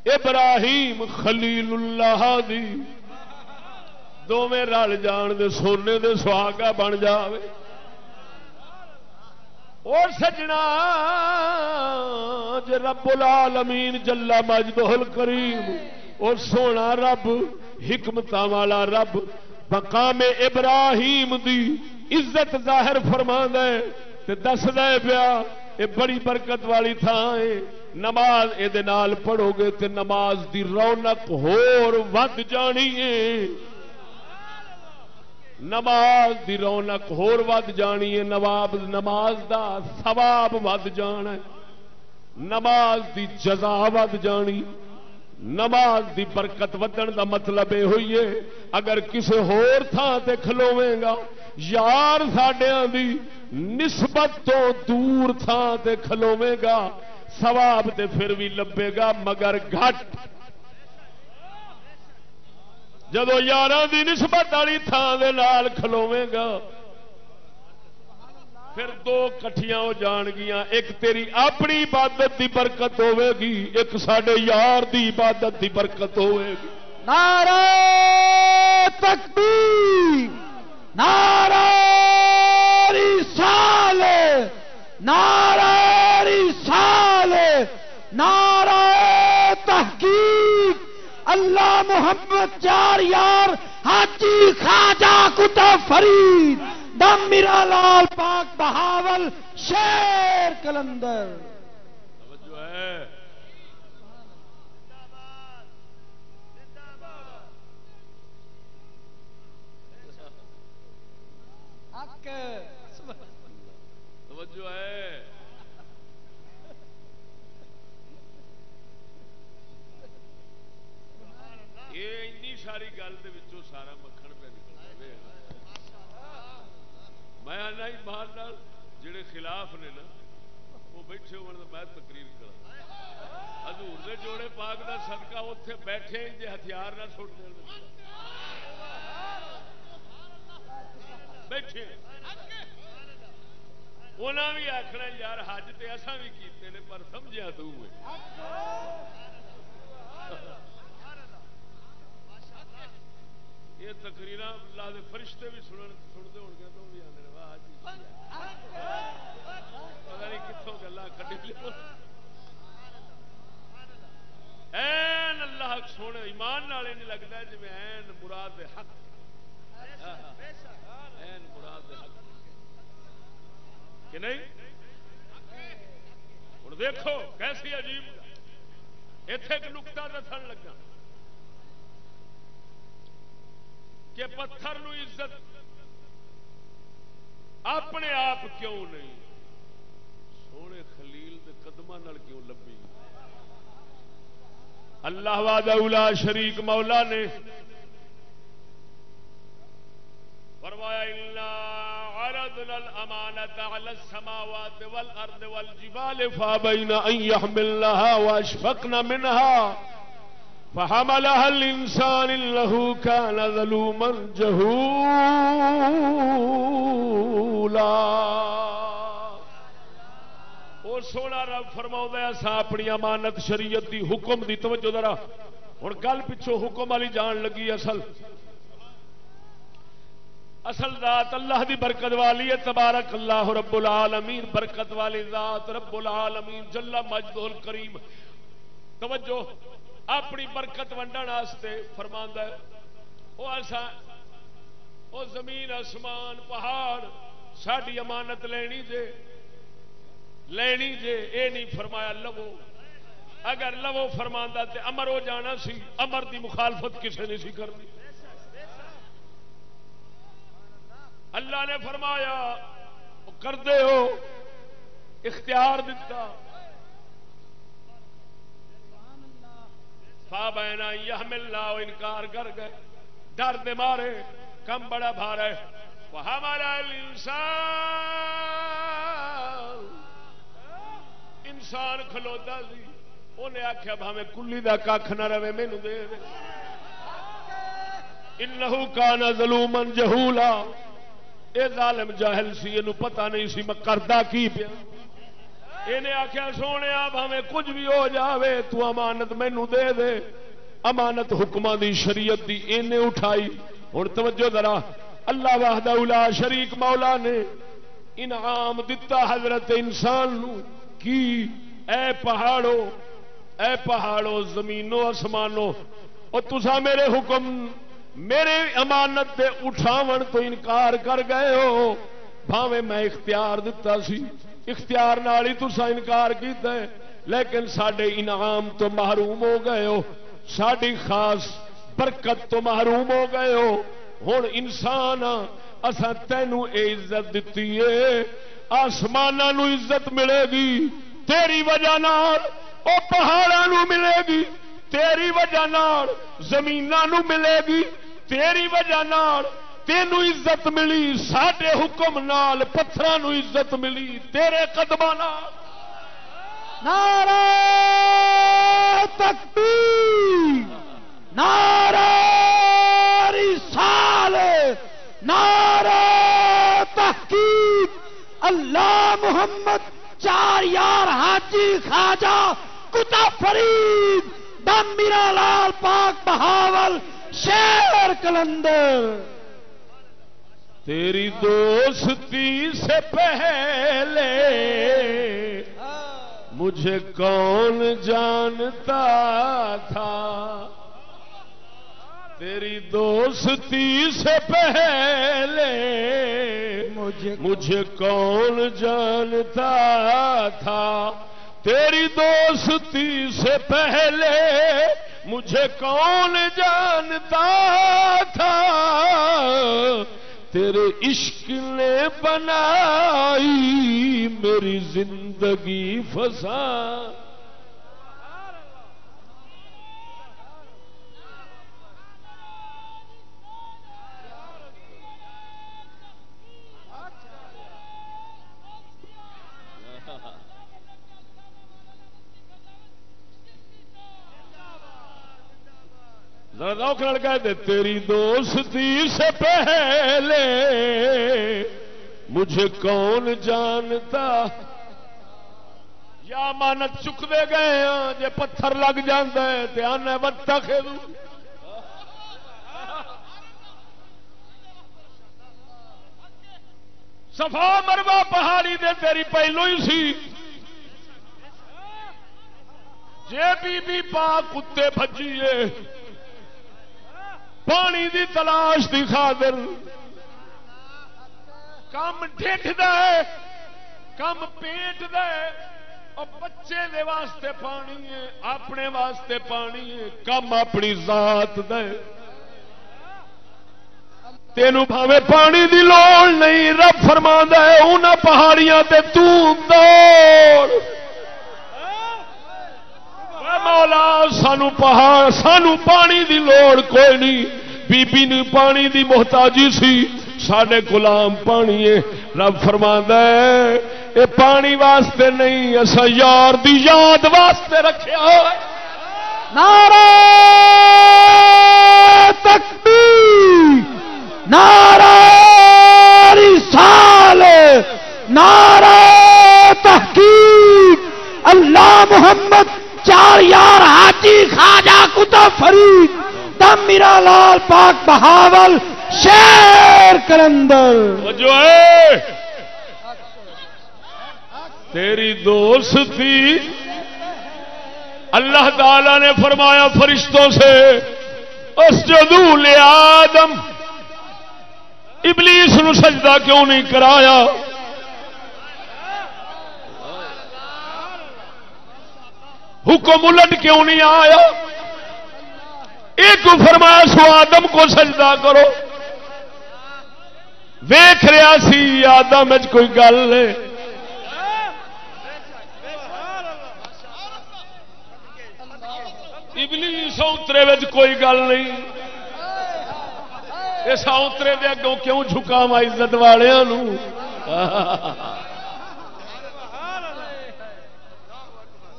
ابراہیم خلیل اللہ دی۔ دونیں رل جان دے سونے دے سہاگا بن جاوے اور سجنا جے رب العالمین جلا مجدہ الکریم اور سونا رب حکمت والا رب مقام ابراہیم دی عزت ظاہر فرما دے تے دس دے پیا یہ بڑی برکت والی تھان ہے نماز یہ پڑھو گے تے نماز دی رونق ہور ود جانی ہے نماز دی رونق ہور ود جانی ہے، نواب، نماز دا ثواب ود جان ہے۔ نماز دی جزا ود جانی، نماز دی برکت ودن دا مطلب یہ ہوئی ہے، اگر کسی ہور تھان تے کھلوے گا، یار ساڈیا دی نسبت تو دور تھان تے کھلوے گا، ثواب تے پھر بھی لبے گا، مگر گھٹ جدو یار دی نسبت والی تھان دے نال کھلوے گا، پھر دو کٹھیاں ہو جان گیا ایک تیری اپنی عبادت دی برکت ہوے گی، ایک سڈے یار دی عبادت دی برکت ہوے گی۔ نعرہ تکبیر، نعرہ رسال نعرہ رسال نعرہ تحقیق۔ اللہ محمد چار یار، حاجی خواجہ کتب فرید، دم میرا لال پاک بہاول، شیر کلندر۔ توجہ ہے توجہ ہے یہ اینی ساری گل دے وچوں سارا مکھن پہ نکل جائے میں آنا ایمان نال جڑے خلاف نے نا، وہ بیٹھے ہو میں تقریر کرا حضور دے جوڑے پاک دا صدقہ اوتھے بیٹھے جے ہتھیار نہ سٹ دین بیٹھے۔ انہاں بھی آخنا یار حج تے اساں بھی کیتے نے، پر سمجھیا تو یہ تقریر اللہ دے فرشتے بھی سنن، سنتے ہو گے تو بھی آدھے این اللہ سونے ایمان نال نہیں لگتا جی میں این مراد حق این مراد حق کہ نہیں ہوں دیکھو کیسی عجیب اتے ایک نقطہ دسن لگا کہ پتھر نو عزت اپنے آپ کیوں نہیں؟ سونے خلیل دے قدمہ نال کیوں لبی اللہ وعدہ اولا شریک مولا نے فرمایا الا على السماوات والارض والجبال فابين ان يحملنها منها فحملها الانسان انه كان ظلوما جهولا او سونا رب فرماؤں اسا اپنی امانت شریعت دی حکم دی توجہ ذرا۔ ہن گل پچھو حکم والی جان لگی اصل۔ اصل ذات اللہ دی برکت والی ہے، تبارک اللہ رب العالمین، برکت والی ذات رب العالمین، جل مجد الکریم۔ توجہ، اپنی برکت ونڈن واسطے فرماندا ہے۔ او ایسا وہ زمین، آسمان، پہاڑ ساری امانت لینی جے لینی جے، اے نہیں فرمایا لو اگر لو فرما تے امر ہو جانا سی، امر دی مخالفت کسے نہیں سی کرنی۔ اللہ نے فرمایا کر دے ہو، اختیار دیتا فا بہنا یہ مل انکار کر گئے۔ ڈر دے مارے، کم بڑا بھار ہے۔ وہ ہمارا انسان انسان کھلوتا سی. انہیں آخیا بھاوے کلی دا کھ نہ رہے مینو دے انہو کانا ظلومن جہولا. اے ظالم جاہل سی یہ پتہ نہیں سی میں کردا کی پیا. انہیں آخیا سونے بھاوے کچھ بھی ہو جاوے، تو امانت مینو دے دے. امانت حکم دی شریعت دی اٹھائی. ہوں توجہ ذرا. اللہ واہدہ الا شریک مولا نے انعام دتا حضرت انسان نو کی؟ اے پہاڑو اے پہاڑو، زمینوں، آسمانوں، اور تسا میرے حکم، میرے امانت دے اٹھاون تو انکار کر گئے ہو۔ بھاوے میں اختیار دتا سی۔ اختیار نال ہی تسا انکار کیتا ہے۔ لیکن سڈے انعام تو محروم ہو گئے ہو۔ ساری خاص برکت تو محروم ہو گئے ہو۔ ہوں انسان اصا تینوں اے عزت دیتی ہے آسمان عزت ملے گی، تیری وجہ وہ پہاڑوں ملے گی، تیری وجہ زمین ملے گی، تیری وجہ تینوں عزت ملی سڈے حکم نال پتھر عزت ملی، تیرے قدم نعرہ تکبیر۔ نعرہ رسال نعرہ تحقیق۔ اللہ محمد چار یار حاجی خواجہ کتا فرید دم میرا لال پاک بہاول شیر کلندر۔ تیری دوستی سے پہلے مجھے کون جانتا تھا؟ تیری دوستی سے پہلے مجھے مجھے کون جانتا تھا؟ تیری دوستی سے پہلے مجھے کون جانتا تھا؟ تیرے عشق نے بنائی میری زندگی فسا کہتے تیری دوستی سے پہلے مجھے کون جانتا؟ یا مانت چکتے گئے ہاں جے پتھر لگ جانا بتا کھیلو سفا مروا پہاڑی دے تیری پہلو ہی سی۔ جے بی بی پا کتے بجیے پانی دی تلاش دی خاطر۔ کم ٹھٹ دے کم پیٹ دے اور بچے دے واسطے پانی ہے، اپنے واسطے پانی ہے۔ کم اپنی ذات دے۔ تینوں بھاوے پانی دی لوڑ نہیں، رب فرما ہے ان پہاڑیاں تے تو دوڑ۔ مولا، سانو پہاڑ، سانو پانی دی لوڑ کوئی نہیں۔ بی بی نے پانی دی محتاجی سی۔ سڈے گلام پانی ہے۔ رب فرما اے پانی واسطے نہیں اصا یار دی یاد واسطے رکھا نعرہ تکبیر، نعرہ رسال نعرہ تحقیق۔ اللہ محمد چار یار حاجی خواجہ کتب فرید دم میرا لال پاک بہاول، شیر کرندر جو ہے تیری دوستی اللہ تعالی نے فرمایا فرشتوں سے اس جدو لے آدم ابلیس نو سجدہ کیوں نہیں کرایا؟ حکم الٹ کیوں نہیں آیا؟ ایک فرمایا سو آدم کو سجدہ کرو۔ ویخ رہا سی آدم کوئی گل ابلی سوترے کوئی گل نہیں۔ اس سوترے دے اگوں کیوں جھکاوا عزت والوں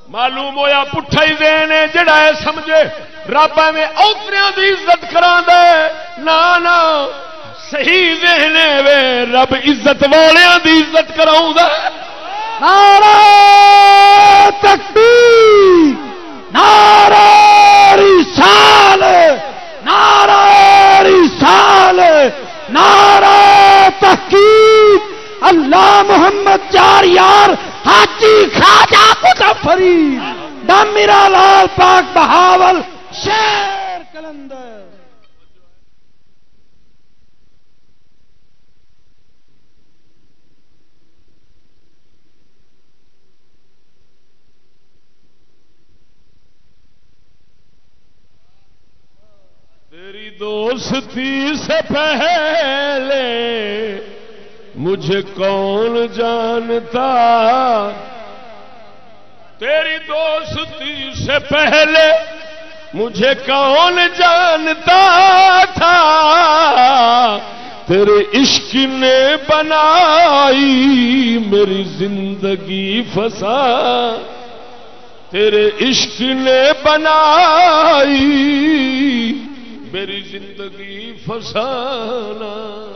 معلوم ہویا پٹھا ہی دین جڑا ہے سمجھے۔ رب میں اوتریاں دی عزت کرا دے نا نا، صحیح ذہن وے۔ رب عزت والیاں دی عزت کراؤں دے نعرہ تکبیر، نعرہ رسال نعرہ رسال نعرہ تحقیق۔ اللہ محمد چار یار حاجی خواجہ کتب فرید۔ ڈامیرا لال پاک بہاول۔ شیر کلندر۔ تیری دوستی سے پہلے مجھے کون جانتا؟ تیری دوستی سے پہلے مجھے کون جانتا تھا؟ تیرے عشق نے بنائی میری زندگی فسا۔ تیرے عشق نے بنائی میری زندگی فسانا۔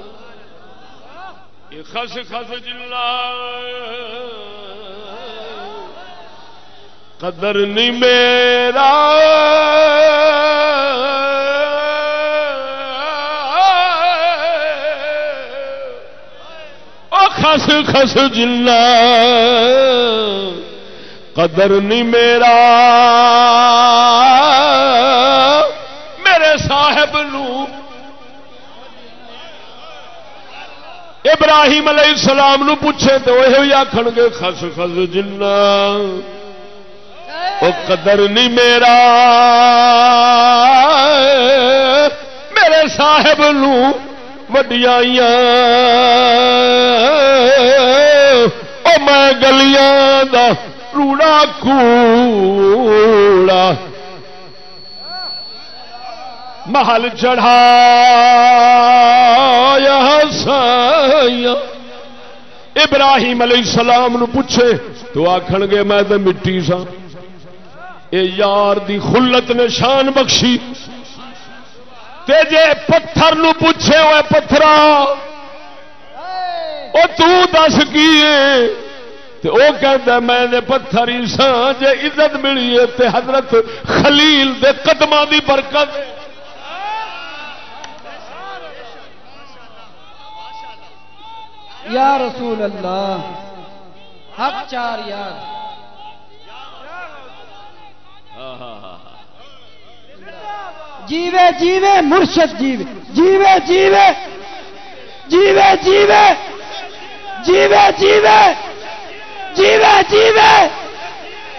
یہ خس خس جلا قدر نہیں میرا۔ خس خس جلا قدر نہیں میرا۔ میرے صاحب نو ابراہیم علیہ السلام نو پوچھے تو یہ آخر گے، خس خس جنا وہ قدر نہیں میرا۔ میرے صاحب نو وڈیاں میں گلیاں دا روڑا کوڑا۔ محل چڑھا سائیا ابراہیم علیہ السلام نو پوچھے، تو آخن گے میں تو مٹی سا۔ اے یار دی خلت نے شان بخشی۔ تے جے پتھر نو پوچھے ہوئے پتھرا، او تو دس کی وہ کہتا میں نے پتھر ہی سا جے عزت ملی ہے تے حضرت خلیل دے قدمہ دی برکت۔ یا رسول اللہ، حق چار یار جیوے جیوے، مرشد جیوے۔ جیوے جیوے جیوے جیوے جیوے جیوے جیوے جیوے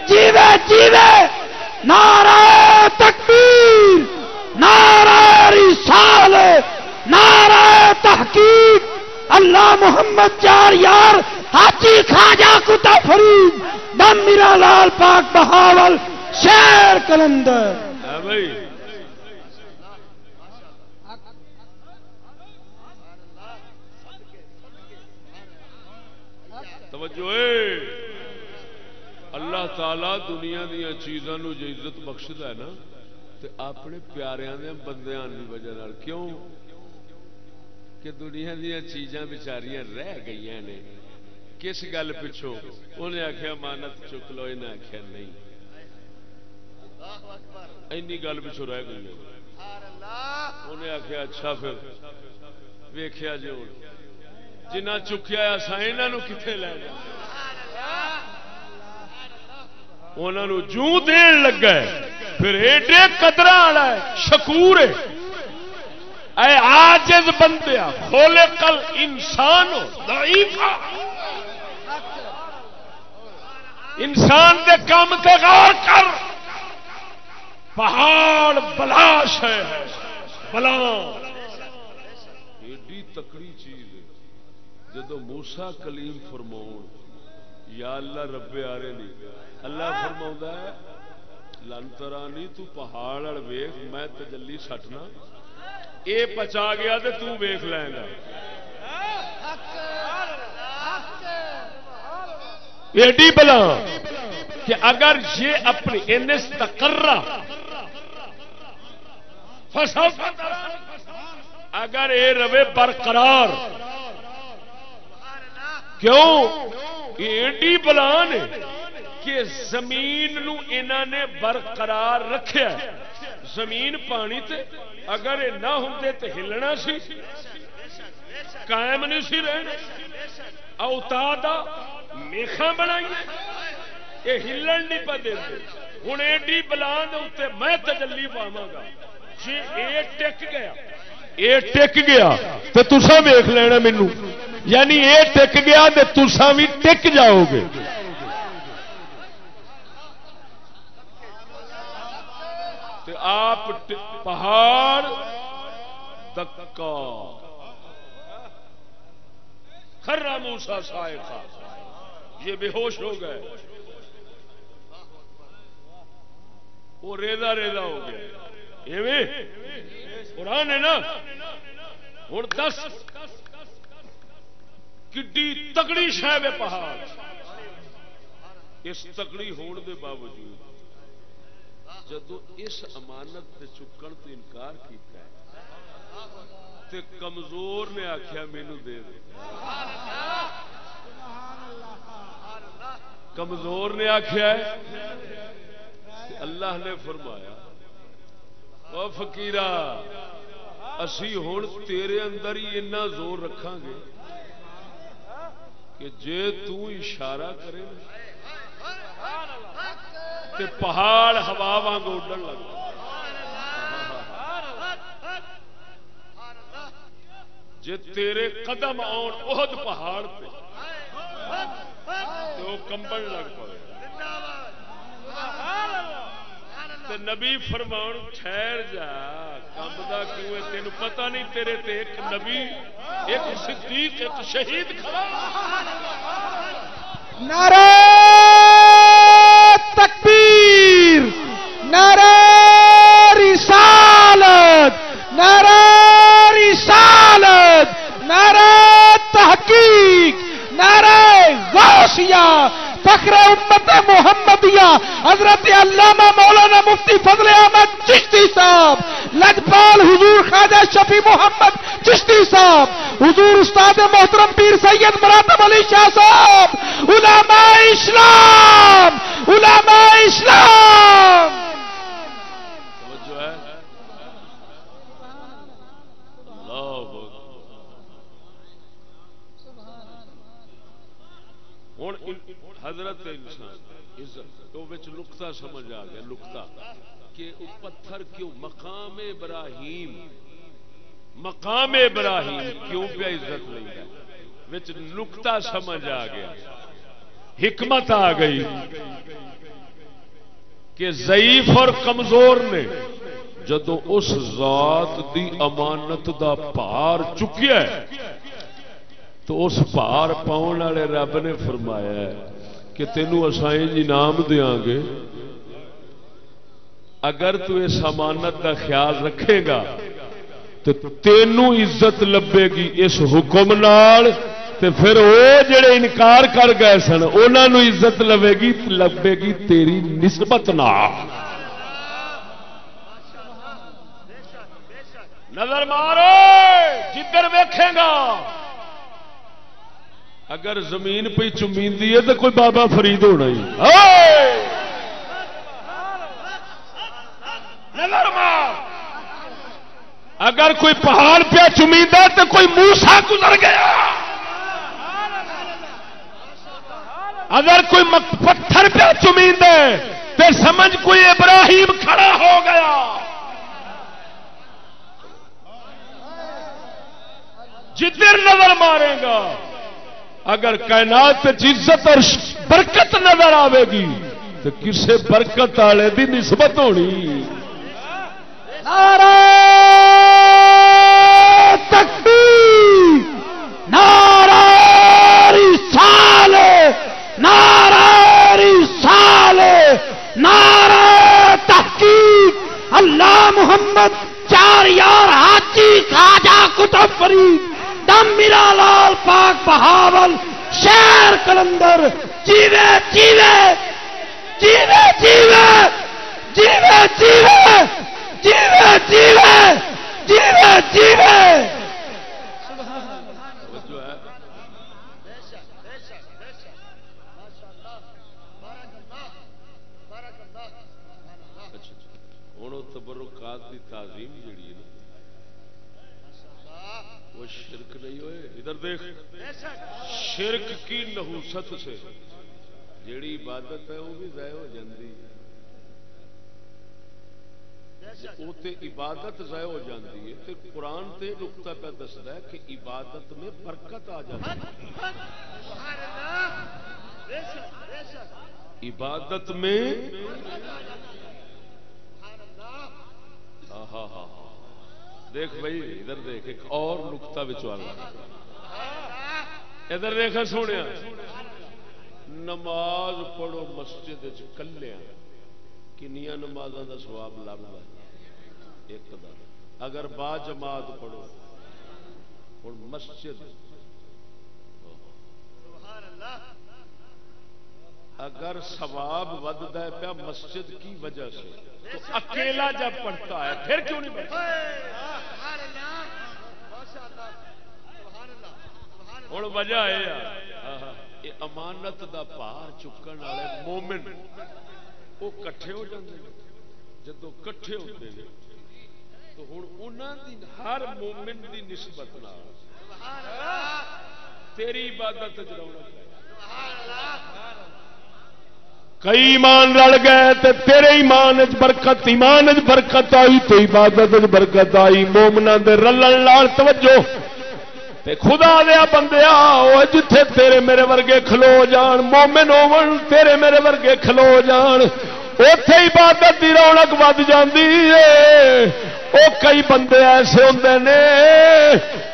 جیوے جیوے۔ نعرہ تکبیر، نعرہ رسال نعرہ تحقیق۔ اللہ محمد چار یار، حاجی خواجہ کتا فرید، دم میرا لال پاک بہاول، شیر کلندر۔ توجہ اللہ تعالی دنیا دیا چیزوں جو عزت بخشتا ہے نا تو اپنے پیاریاں دے بندیاں دی وجہ کیوں؟ کہ دنیا دیا چیزاں بچاریاں رہ گئی نے۔ کس گل پچھوں انہیں آخیا مانت چک لو، انہیں آخیا نہیں۔ اینی گل پچھوں رہ گئی انہیں آخیا اچھا پھر۔ ویخیا جی ہوں۔ جنہ چکیا اصا یہاں کتنے لے جا انہوں جو دین لگا پھر ایڈے قدر والا شکور ہے۔ اے آجز بندیا کھولے کل انسان ضعیفہ انسان دے کام تے غور کر۔ پہاڑ بلاش ہے، بلا۔ ایڈی تکڑی چیز جدو موسا کلیم فرماؤ یا اللہ رب آرے نہیں اللہ فرما ہے لنترانی تو پہاڑ ویخ میں تجلی سٹنا۔ اے پچا گیا تو تو ویخ لیں گا ایڈی بلا کہ اگر یہ اپنی انس اگر یہ روے برقرار، کیوں؟ ایڈی بلا نے کہ زمین نو انہوں نے برقرار رکھیا زمین پانی تے اگر یہ نہ ہوں تو ہلنا سی، قائم نہیں سی رہنا۔ اوتادا میخا بنائی یہ ہلن نہیں پہ دے ہوں ایڈی بلان اتنے میں تجلی پاوا گا جی اے ٹک گیا۔ اے ٹک گیا تو تسا ویخ لینا مینو یعنی اے ٹک گیا تو تسا بھی ٹک جاؤ گے۔ آپ پہاڑ دکا۔ خرا موسا سائے یہ بے ہوش ہو گئے۔ وہ ریدا ریدا ہو گیا قرآن ہے نا؟ ہوں دس کڈی تگڑی شہ پہاڑ۔ اس تگڑی ہون دے باوجود جدو اس امانت تے چکن تو انکار کیتا ہے، تے کمزور نے آخیا مینو دے دے۔ کمزور نے آخیا اللہ نے فرمایا وہ فکیرا اسی ہوں تیرے اندر ہی اتنا زور رکھا گے کہ جے تو اشارہ کرے تے پہاڑ ہوا واگ اڈن لگ جے تیرے قدم آن اہد پہاڑ پہ تو کمبن لگ پڑے نبی فرمان ٹھہر جا کمبدا کیوں ہے؟ تین پتہ نہیں تیرے تے ایک نبی، ایک صدیق، ایک شہید کھڑا۔ نعرہ! تکبیر نعرہ رسالت نعرہ رسالت نعرہ تحقیق نعرہ غوثیہ فخر امت محمدیہ، حضرت علامہ مولانا مفتی فضل احمد چشتی صاحب، لجپال حضور خواجہ شفی محمد چشتی صاحب، حضور استاد محترم پیر سید مراتب علی شاہ صاحب، علماء اسلام علماء اسلام۔ ہوں حضرت انسان عزت تو بچ سمجھ آ گیا لکتا کہ پتھر کیوں، مقام ابراہیم مقام ابراہیم کیوں پہ عزت نہیں ہے؟ بچ سمجھ آ گیا، حکمت آ گئی کہ ضعیف اور کمزور نے جدو اس ذات دی امانت دا پار چکیا ہے تو اس پار پاؤن والے رب نے فرمایا ہے کہ تینوں اسائیں انعام دیا گے۔ اگر تو اس امانت کا خیال رکھے گا تو تینوں عزت لبے گی اس حکم نال تے پھر وہ جڑے انکار کر گئے سن انہوں عزت لبے گی لبے گی تیری نسبت نال۔ نظر مارو، جدھر ویکھے گا۔ اگر زمین پہ چمیندی ہے تو کوئی بابا فرید ہونا ہی۔ اگر کوئی پہاڑ پہ چمیندا تو کوئی موسا گزر گیا۔ اگر کوئی پتھر پہ چمید تو سمجھ کوئی ابراہیم کھڑا ہو گیا۔ جدھر نظر مارے گا۔ اگر کائنات عزت اور برکت نظر آئے گی تو کسے برکت والے دی نسبت ہونی۔ نعرہ تکبیر، نعرہ رسال تحقیق۔ اللہ محمد چار یار حاجی خواجہ کتب فرید۔ دم میرا لال پاک بہاول شیر کلندر، جیوے جیوے جیوے جیوے جیوے جیوے جیوے جیوے جیوے جیوے۔ ہوئے ادھر دیکھ، شرک کی نحوست سے۔ جیڑی عبادت ہے، وہ بھی ضائع ہو جاتی بے وہ تے عبادت ضائع ہو جاتی ہے۔ تے قرآن تے نقطہ پہ دستا ہے کہ عبادت میں برکت آ جاتی ہے۔ عبادت میں ہاں ہاں ہاں دیکھ بھائی، ادھر دیکھ، ایک اور نقطہ بچوا ادھر دیکھا سونے نماز پڑھو مسجد کلیا کنیا نمازوں کا سواب لگتا ہے۔ ایک دا۔ اگر با جماعت پڑھو ہوں مسجد۔ اگر ثواب ودتا ہے پیا، مسجد کی وجہ سے؟ تو اکیلا جب پڑھتا ہے، پھر کیوں نہیں پڑھتا سبحان اللہ ماشاء اللہ سبحان اللہ سبحان اللہ ہوں وجہ یہ امانت دا پار چکن والے مومن وہ کٹھے ہو جاتے ہیں جدو کٹھے ہوتے ہیں تو ہوں انہوں دی ہر مومن دی نسبت تیری عبادت کئی ایمان رل گئے تے تیرے ایمان چ برکت ایمان چ برکت آئی تو عبادت برکت آئی مومنا دے رلن لال توجہ تے خدا دیا بندیا وہ جتھے تیرے میرے ورگے کھلو جان، مومن ہون، تیرے میرے ورگے کھلو جان۔ اتے عبادت کی رونق ود جاتی ہے وہ کئی بندے ایسے ہوں نے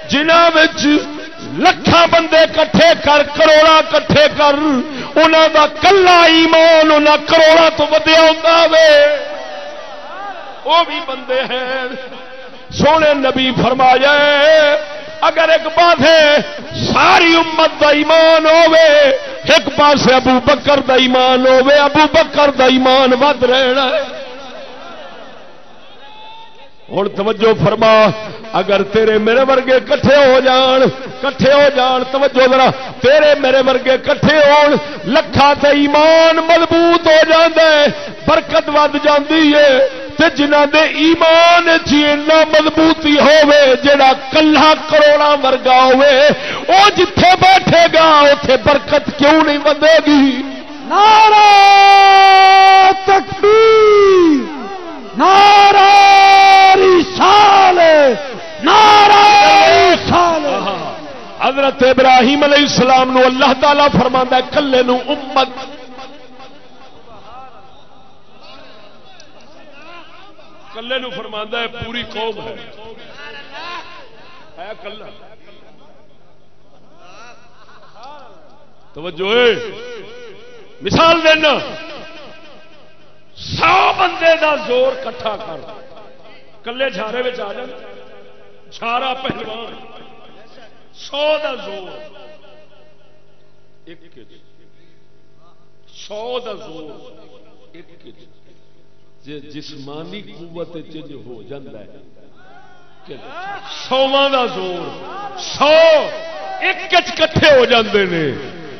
جنہوں لکھان بندے کٹھے کر کروڑا کٹھے کر۔ انہوں دا کلا ایمان انہوں کروڑا تو ودیا ہوتا وے۔ وہ بھی بندے ہیں۔ سونے نبی فرمایا اگر ایک بات ہے، ساری امت دا ایمان ہوے ایک پاس ابو بکر دا ایمان ہوے ابو بکر دا ایمان ود رہنا ہے۔ ہوں توجہ فرما، اگر تیرے میرے ورگے کٹھے ہو جان، کٹھے ہو جان، توجہ ذرا، تیرے میرے ورگے کٹھے ہون لکھا تے ایمان مضبوط ہو جاندے، برکت ود جاندی ہے۔ تے جنہ دے ایمان چینا مضبوطی ہوے جڑا کلہ کروڑا ورگا ہوے او جتھے بیٹھے گا اوتھے برکت کیوں نہیں ودے گی؟ نعرہ تکبیر نعرہ رسال نعرہ رسال حضرت ابراہیم علیہ السلام نو اللہ تعالی فرما کلے نو امت کلے نو فرما ہے، پوری قوم ہے۔ ہے کلا توجہ مثال دینا۔ سو بندے دا زور کٹھا کر۔ کلے جھارے میں آ جائیں چھارا پہلوان۔ سو دا زور۔ ایک جی۔ سو دا زور۔ ایک جی۔ کچ جے جسمانی قوت چنج ہو جاتا ہے۔ سواں دا زور۔ سو۔ ایک کٹھے ہو جاندے نے۔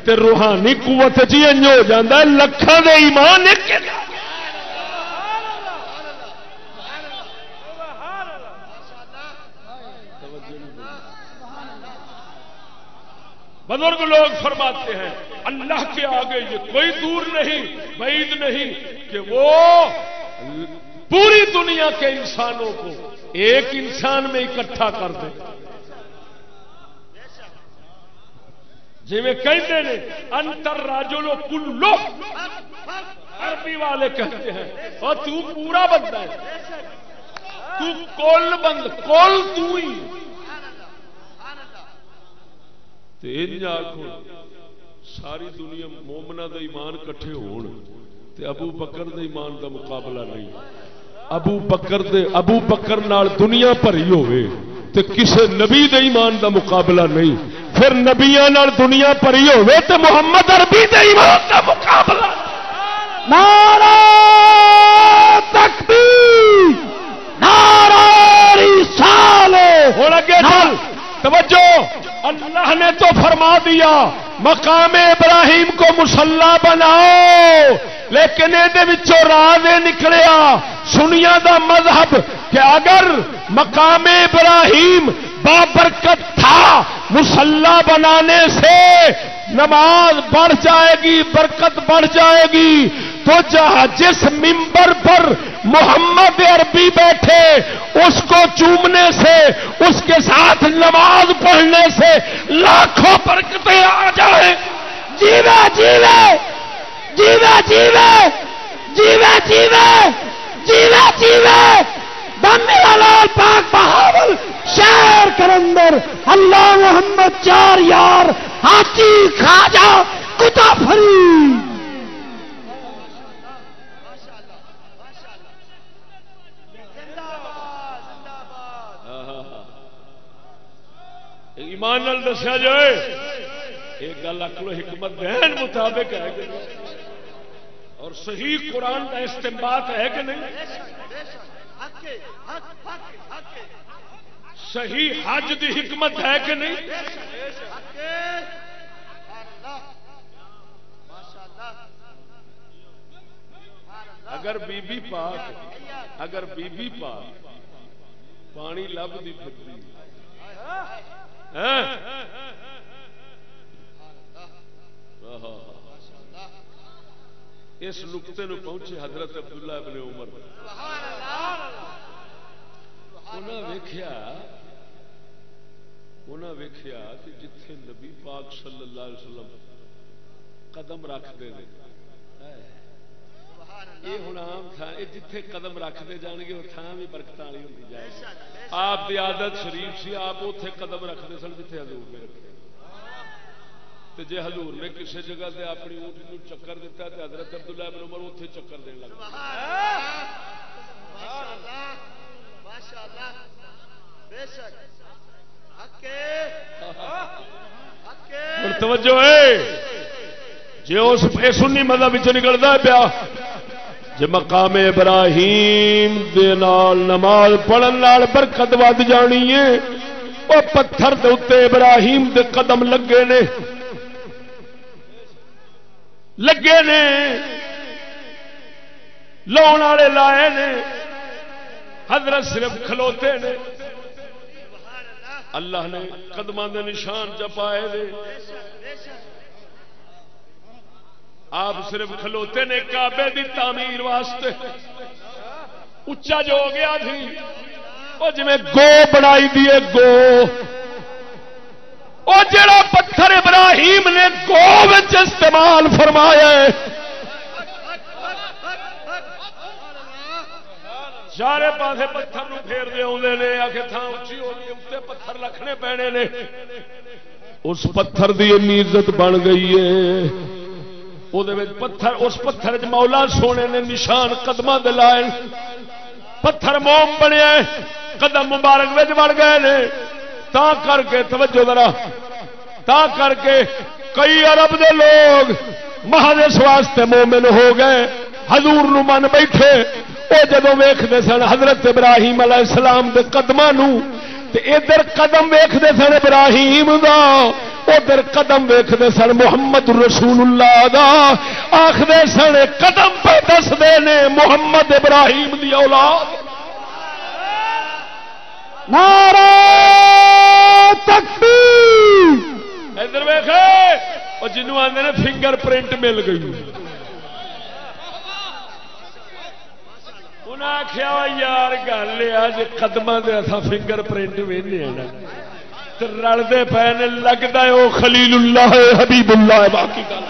تے روحانی قوت چ انج ہو جاتا ہے۔ لکھاں دے ایمان ایک بزرگ لوگ فرماتے ہیں، اللہ کے آگے یہ کوئی دور نہیں، بعید نہیں کہ وہ پوری دنیا کے انسانوں کو ایک انسان میں اکٹھا کر دے۔ جی کہتے ہیں انتر راجو لو کلو۔ عربی والے کہتے ہیں، اور تو پورا بندہ ہے۔ تو کل بند کل تو ہی۔ تین آخو ساری دنیا مومنا دا ایمان کٹھے ہون۔ تے ابو بکر دے ایمان دا مقابلہ نہیں۔ ابو بکر دے ابو بکر نال دنیا بھری ہوئے تے کسے نبی دے ایمان دا مقابلہ نہیں۔ پھر نبیاں نال دنیا بھری ہوئے تے محمد عربی دے ایمان دا مقابلہ۔ نعرہ تکبیر نعرہ رسالہ ہوں اگے چل۔ توجہ! اللہ نے تو فرما دیا، مقام ابراہیم کو مسلح بناؤ، لیکن یہ راز نکلیا۔ سنیا دا مذہب کہ اگر مقام ابراہیم بابرکت تھا، مسلح بنانے سے نماز بڑھ جائے گی، برکت بڑھ جائے گی، تو جہاں جس ممبر پر محمد عربی بیٹھے، اس کو چومنے سے، اس کے ساتھ نماز پڑھنے سے لاکھوں برکتیں آ جائیں۔ جیوے جیوے جیوے جیوے جیوے جیوے جیوے جیوے۔ بندے لال پاک بہاول شہر کرندر اللہ محمد چار یار ہاتھی خواجہ کتا فرید ایمان نال دسیا جائے ایک گل اکلو حکمت دین مطابق ہے کہ اور صحیح قرآن کا استعمال ہے کہ نہیں؟ صحیح حج دی حکمت ہے کہ نہیں؟ اگر بی بی پاک، اگر بی بی پاک، پانی لب دی پھرتی ہاں۔ اس نقطے نو پہنچے حضرت عبداللہ ابن عمر۔ انہیں ویخیا انہیں ویخیا کہ جتھے نبی پاک صلی اللہ علیہ وسلم قدم رکھتے ہیں یہ ہوں آم تھان یہ جتھے قدم رکھتے جان گے وہ تھان بھی برکت والی ہوتی جائے آپ کی عادت شریف سی آپ اتے قدم رکھتے سن جتھے حضور نے رکھے۔ جی حضور نے کسی جگہ سے اپنی اونٹ نو چکر دیتا تو حضرت عبداللہ ابن عمر اتنے چکر دین لگ توجہ ہے۔ جی اس سنی مذہب نکلتا پیا جی مقام ابراہیم دے نال نماز پڑھن نال برکت ود جانی ہے۔ وہ پتھر دے اتنے ابراہیم دے قدم لگے نے۔ لگے نے۔ لاؤن والے لائے نے۔ حضرت صرف کھلوتے نے۔ اللہ نے قدم دے نشان چپائے آپ صرف کھلوتے نے کعبے دی تعمیر واسطے۔ اچا جو ہو گیا تھی، وہ جی گو بنائی دیے گو۔ وہ جڑا پتھر ابراہیم نے گو استعمال فرمایا چارے پاسے پتھر پھیر دے آتے نے آ کے تھان اچھی ہو گئی اتنے پتھر رکھنے پینے نے۔ اس پتھر دی عزت بن گئی ہے۔ پتھر اس پتھر مولا سونے نے نشان قدم دلائے پتھر موم بنیا قدم مبارک بچ بڑ گئے نے تا کر کے توجہ ذرا تا کر کے کئی ارب دے لوگ مہادس واسطے مومن ہو گئے حضور نو من بیٹھے وہ جدو ویختے سن حضرت ابراہیم علیہ السلام کے قدم ادھر قدم ویختے سن ابراہیم دا ادھر قدم ویختے سن محمد رسول اللہ دا۔ آخر سن قدم پہ دستے نے محمد ابراہیم دی اولاد۔ تکبیر۔ ادھر ویخے وہ جنوب آدھے فنگر پرنٹ مل گئی۔ انہیں آخیا یار گل ہے قدم دے اصا فنگر پرنٹ وہنے رلتے پے نے لگتا ہے وہ خلیل اللہ ہے حبیب اللہ ہے، باقی گل۔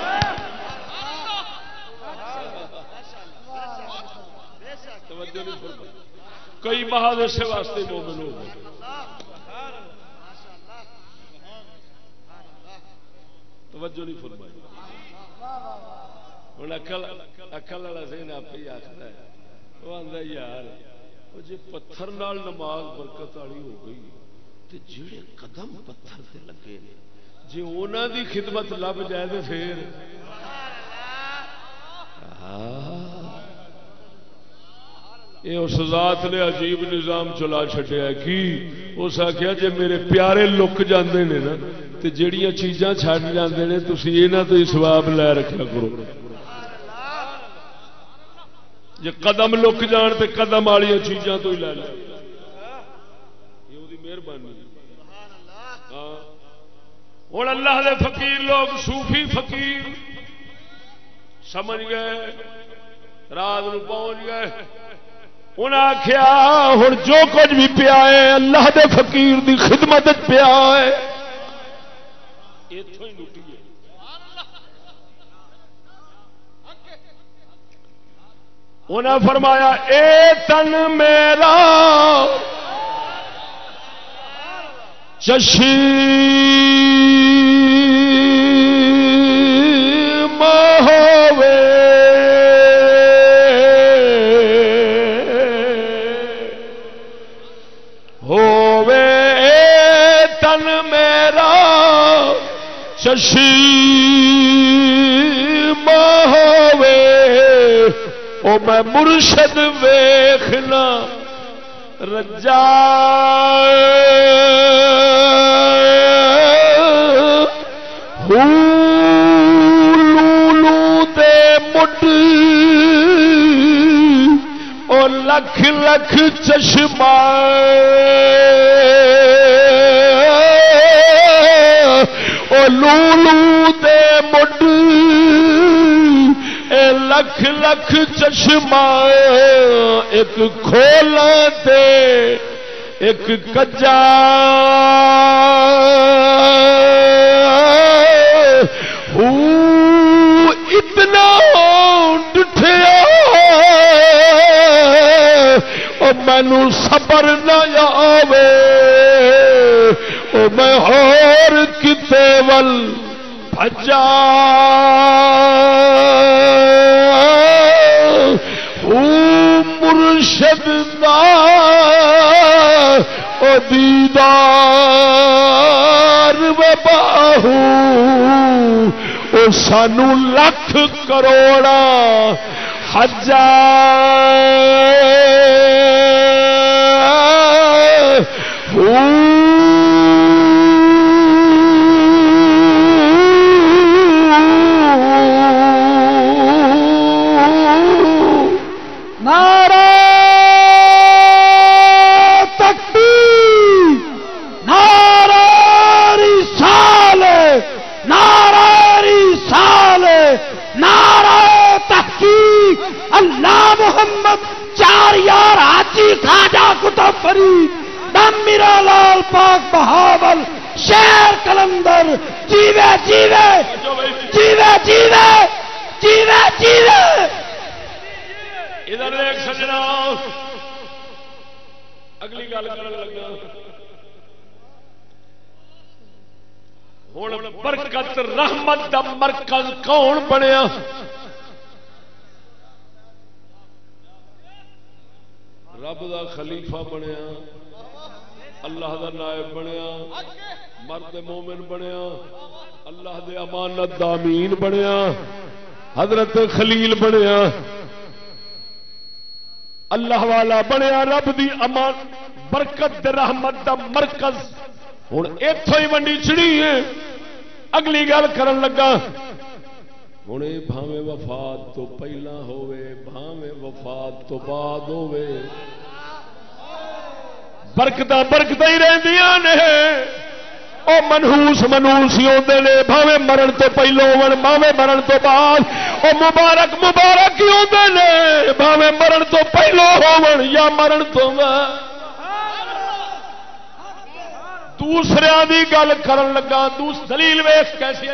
کئی مہاد اسے واسطے مومن ہو گئے توجہ نہیں فرمائی۔ ہوں اکل اکل والا ذہن آپ ہی آخر ہے۔ وہ آتا یار، وہ جی پتھر نال نماز برکت والی ہو گئی تو جڑے قدم پتھر سے لگے نے جی انہوں دی خدمت لب جائے تو پھر یہ اس ذات نے عجیب نظام چلا چڈیا کی اس آخیا جی میرے پیارے لک جاندے نے نا تو جڑیاں چیزاں چھڈ جاندے نے، تسی یہاں تو ہی سواب لے رکھا کرو جی قدم لک جان تو قدم والی چیزاں تو ہی لے لے۔ یہ مہربانی۔ ہوں اللہ دے فقیر لوگ صوفی فقیر سمجھ گئے، رات نو پہنچ گئے۔ انہیں آخیا ہوں جو کچھ بھی پیا ہے، اللہ دے فقیر دی خدمت پیا ہے۔ اتوں ہی انہیں فرمایا اے تن میرا چشی ہوے ہوے اے تن میرا چشی ہوے او میں مرشد ویخنا رجا لولو دے مٹ۔ او لکھ لکھ چشمہ۔ او لولو لکھ چشمہ ایک کھولا تے ایک کجا اتنا ڈٹھیا۔ مینو صبر نہ آوے، او میں اور کتے ول بجا مرشد دا او دیدار و باہو او سانو لکھ کروڑا حجا محمد، چار یار حاجی خواجہ کتب فرید، دم میرا لال پاک بہاول شیر کلندر، جیوے جیوے جیوے جیوے جیوے جیوے۔ ادھر ایک سجنا۔ اگلی گل کر لگا۔ ہوں برکت، رحمت دا مرکز کون بنیا؟ رب دا خلیفہ بنیا، اللہ دا نائب بنیا، مرد مومن بنیا، اللہ دے امانت دامین بنیا، حضرت خلیل بنیا۔ اللہ والا بنیا، رب دی امان برکت دے رحمت دا مرکز۔ ہوں اتوں ہی منڈی چڑی ہے اگلی گل کرن لگا ہوں یہ بھاوے وفات تو پہلا ہوئے بھاوے وفات تو بعد ہوئے برکت برکت ہی رہدیاں نے او منہوس منہوس ہی ہوتے نے بھاوے مرن تو پہلو ہون بھاوے مرن تو بعد او مبارک مبارک ہی ہوتے نے بھاوے مرن تو پہلو ہون یا مرن تو بعد دوسرے کی گل کرن لگا دوس دلیل ویس کیسی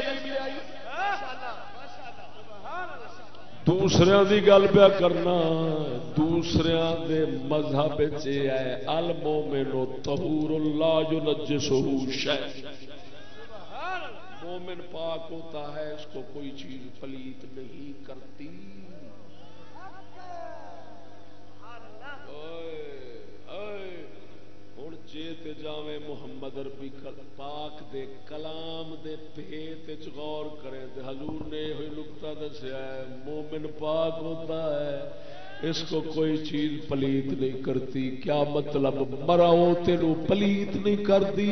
دوسرے کی گل پیا کرنا، دوسرے دے مذہب ہے المومنو تہور اللہ جو نجسو شے۔ مومن پاک ہوتا ہے، اس کو کوئی چیز پلیت نہیں کرتی۔ جی جاوے محمد اربی پاک دے کلام دے پیت غور کریں تے حضور نے یہ نکتا دسیا ہے، مومن پاک ہوتا ہے، اس کو کوئی چیز پلیت نہیں کرتی۔ کیا مطلب؟ مراؤ تینو پلیت نہیں کرتی۔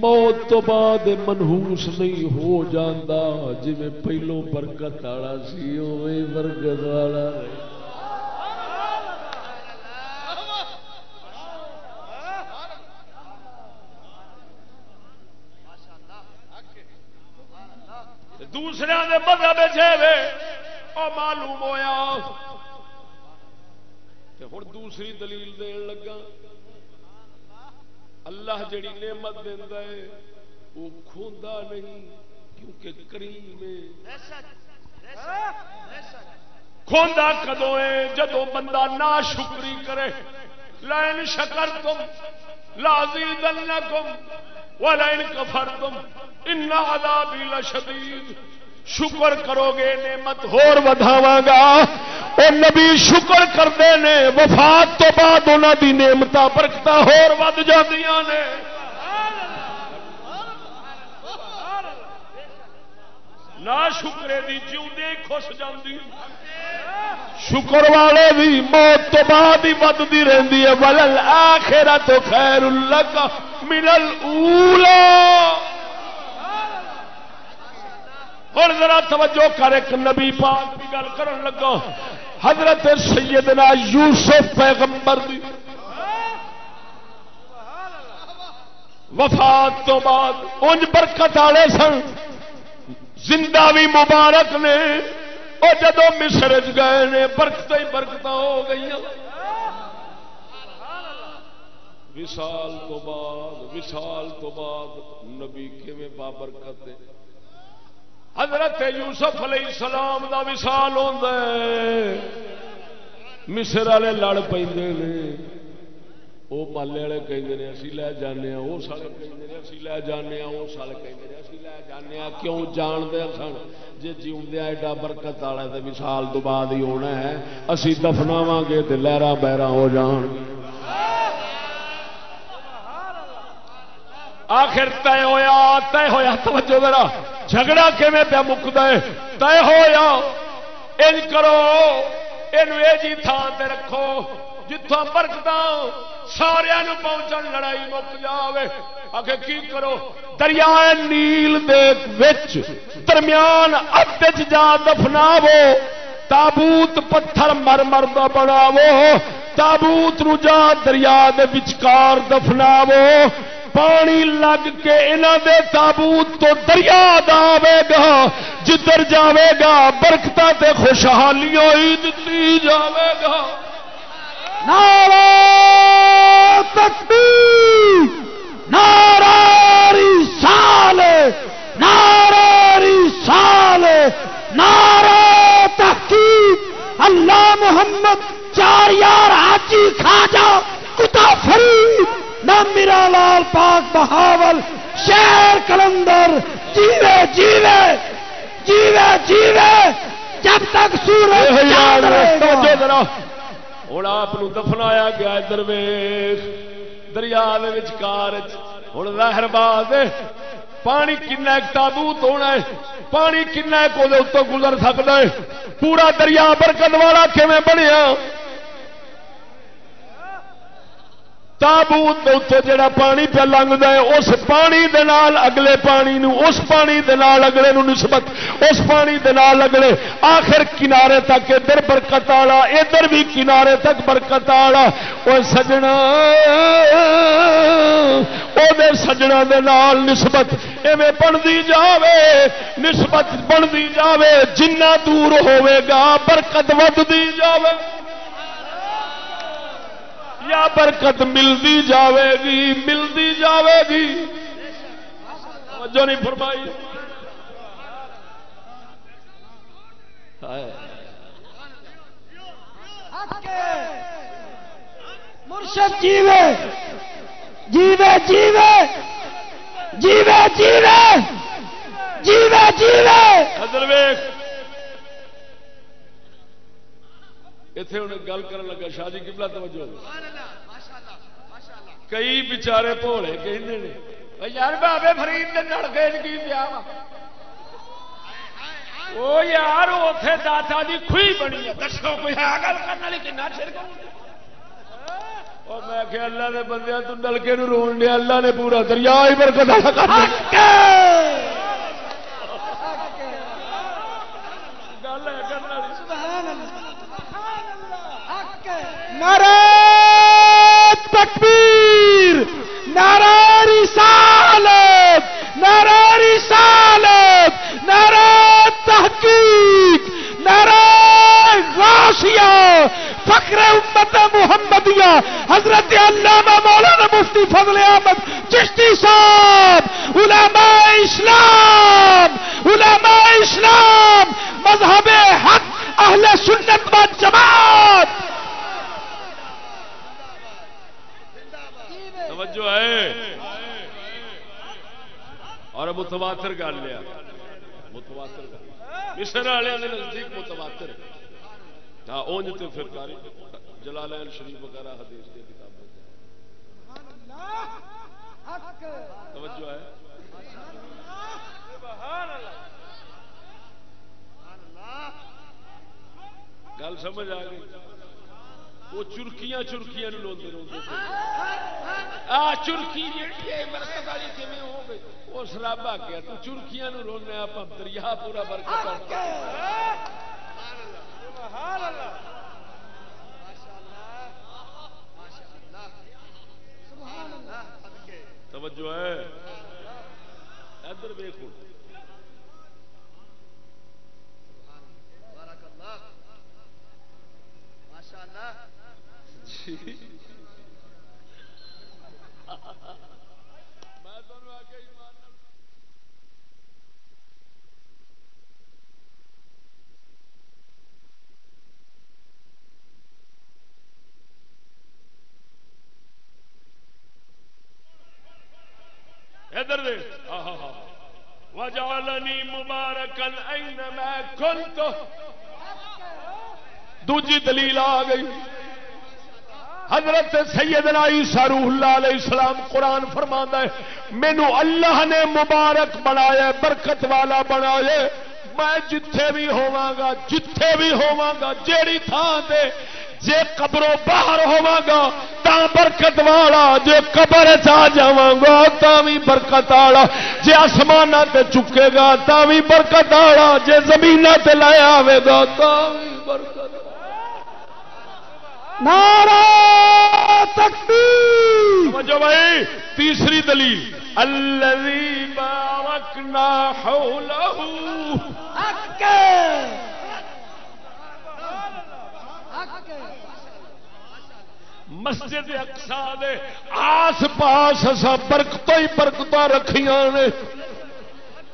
موت تو بعد منہوس نہیں ہو جاندہ جی میں پہلو برکت آڑا سی ہوئے برکت آڑا رہے دوسرے دے مذہب وے اور معلوم ہویا ہوں دوسری دلیل دین لگا اللہ جڑی نعمت دینا ہے، وہ کھوندا نہیں کیونکہ کریم کھوندا کدو ہے؟ جدو بندہ نا شکری کرے لائن شکر تم لازی دن کم ولائن کفر تم ان عذابی لشدید۔ شکر کرو گے، نعمت ہور وداواں گا۔ اے نبی، شکر کرتے نے، وفات تو بعد انہوں دی نعمت برکت ہور ود جاندیاں نے۔ نہ شکرے دی جیوندے خوش جاندی۔ شکر والے بھی موت تو بعد ہی ودتی رہتی ہے۔ ولل آخرت خیر لک ملل اولا ہوں ذرا توجہ کر، ایک نبی پاک کی گل کر لگا۔ حضرت سیدنا یوسف پیغمبر دی۔ وفات تو بعد انج برکت والے سن۔ زندہ بھی مبارک نے۔ اور جدو مصر گئے نے، برکت ہی برکت ہو گئی۔ وشال تو بعد وشال تو بعد نبی کیویں بابرکت حضرت یوسف علیہ السلام دا وشال ہوتا ہے۔ مصر والے لڑ پہ وہ مالے والے کہیں اسی لے جانے وہ سارے کہیں اسی لے جانے وہ سارے کہیں اسی لے جانے کیوں جانتے سن؟ جی جیوندیا ایڈا برکت والا تو وشال تو بعد ہی ہونا ہے۔ اسی دفناو گے تو لہرا بہرا ہو جان گے۔ آخر طے ہوا طے ہوا توجہ میرا جھگڑا کیون پیا مکتا ہے؟ طے ہوا ان کرو یہ جی تھان سے رکھو جتوں برکت سارا پہنچن لڑائی مک جائے آگے کی کرو؟ دریا نیل دے وچ درمیان اد جا دفناو تابوت پتھر مر مر بناو تابوت نو جا دریا دے وچکار دفناو پانی لگ کے انہوں دے تابوت تو دریا دے گا، جدھر جاوے گا برکت تے خوشحالیوں ہی دتی جاوے گا۔ نعرہ تکبیر، نعرہ رسال نعرہ رسال نعرہ تحقیق۔ اللہ محمد چار یار حاجی کھاجا کتا فرید نہ میرا لال پاک بہاول شہر کلندر جیوے جیوے جیوے جیوے جب تک سورج ہوں آپ دفنایا گیا درویش دریا ہوں ظاہر باد پانی کن تابوت ہونا ہے۔ پانی کن گزر سکتا ہے۔ پورا دریا برکت والا کھے بنیا؟ تابوت اتو جڑا پانی پہ لنگتا ہے، اس پانی دے نال اگلے پانی نو، اس پانی دے نال اگلے نو نسبت، اس پانی دے نال اگلے آخر کنارے تک، ادھر برکت والا ادھر بھی کنارے تک برکت والا وہ سجنا وہ سجنا دے نال نسبت ایویں بنتی جاوے، نسبت بنتی جاوے، جنہ دور ہوے گا، برکت ودتی جاوے۔ یا برکت ملتی جاوے گی ملتی جاوے گی توجہ نہیں فرمائی۔ مرشد جیوے جیوے جیوے جیوے جیوے جیوے جیوے۔ حضر ویخ اتے ہوں گل کر لگا شاہ جی کبلا توجہ۔ کئی بچارے بھولے نے "او یار بابے فرید نے نڑ گئے کی پیا او یار اوتھے داتا دی کھوئی بنی ہے۔ دسو کوئی ہے گل کرنے والی کنا چر اور میں کہ اللہ دے بندیاں تو نلکے نو رون دیا اللہ نے پورا دریا ہی برکت والا کر دیا گل ہے کرنے والی نعرہ تکبیر، نعرہ رسالت نعرہ رسالت، نعرہ تحقیق، نعرہ غاشیہ، فخر امت محمدیہ، حضرت علامہ مولانا مفتی فضل احمد چشتی صاحب، علماء اسلام علماء اسلام، مذہب حق، اہل سنت و جماعت توجہ ہے۔ اور متواتر گل لیا متواتر گل۔ مصر والے نے نزدیک متواتر۔ ہاں اونج تے پھر کاری جلالین شریف وغیرہ حدیث کی کتابیں توجہ ہے۔ گل سمجھ آ گئی۔ وہ چرکیاں چرکیاں لوگ آ چرکی برکت والی کیون ہو گئی؟ وہ شراب آ گیا تو چرکیاں رونے آپ دریا پورا برکت توجہ ہے؟ ادھر تمہیں آ کے ایمان نال ادھر دے وجعلنی مبارکن این میں کنت دوجی دلیل آ گئی۔ حضرت سیدنا عیسیٰ روح اللہ علیہ السلام قرآن فرماندا ہے، مینو اللہ نے مبارک بنایا، برکت والا بنایا، میں جتھے بھی ہوواں گا جتھے بھی گا جیڑی تھان دے جے قبروں باہر ہوا گا تا برکت والا، جے قبر چ جاواں گا تا بھی برکت والا، جے آسمان تے چکے گا تا بھی برکت والا، جے زمین تے لایا آوے گا تا بھی برکت نعرہ تکبیر۔ سمجھو بھائی تیسری دلیل۔ الذی بارکنا حولہ مسجد اقصا دے آس پاس اسا برکت ہی برکت رکھیاں نے۔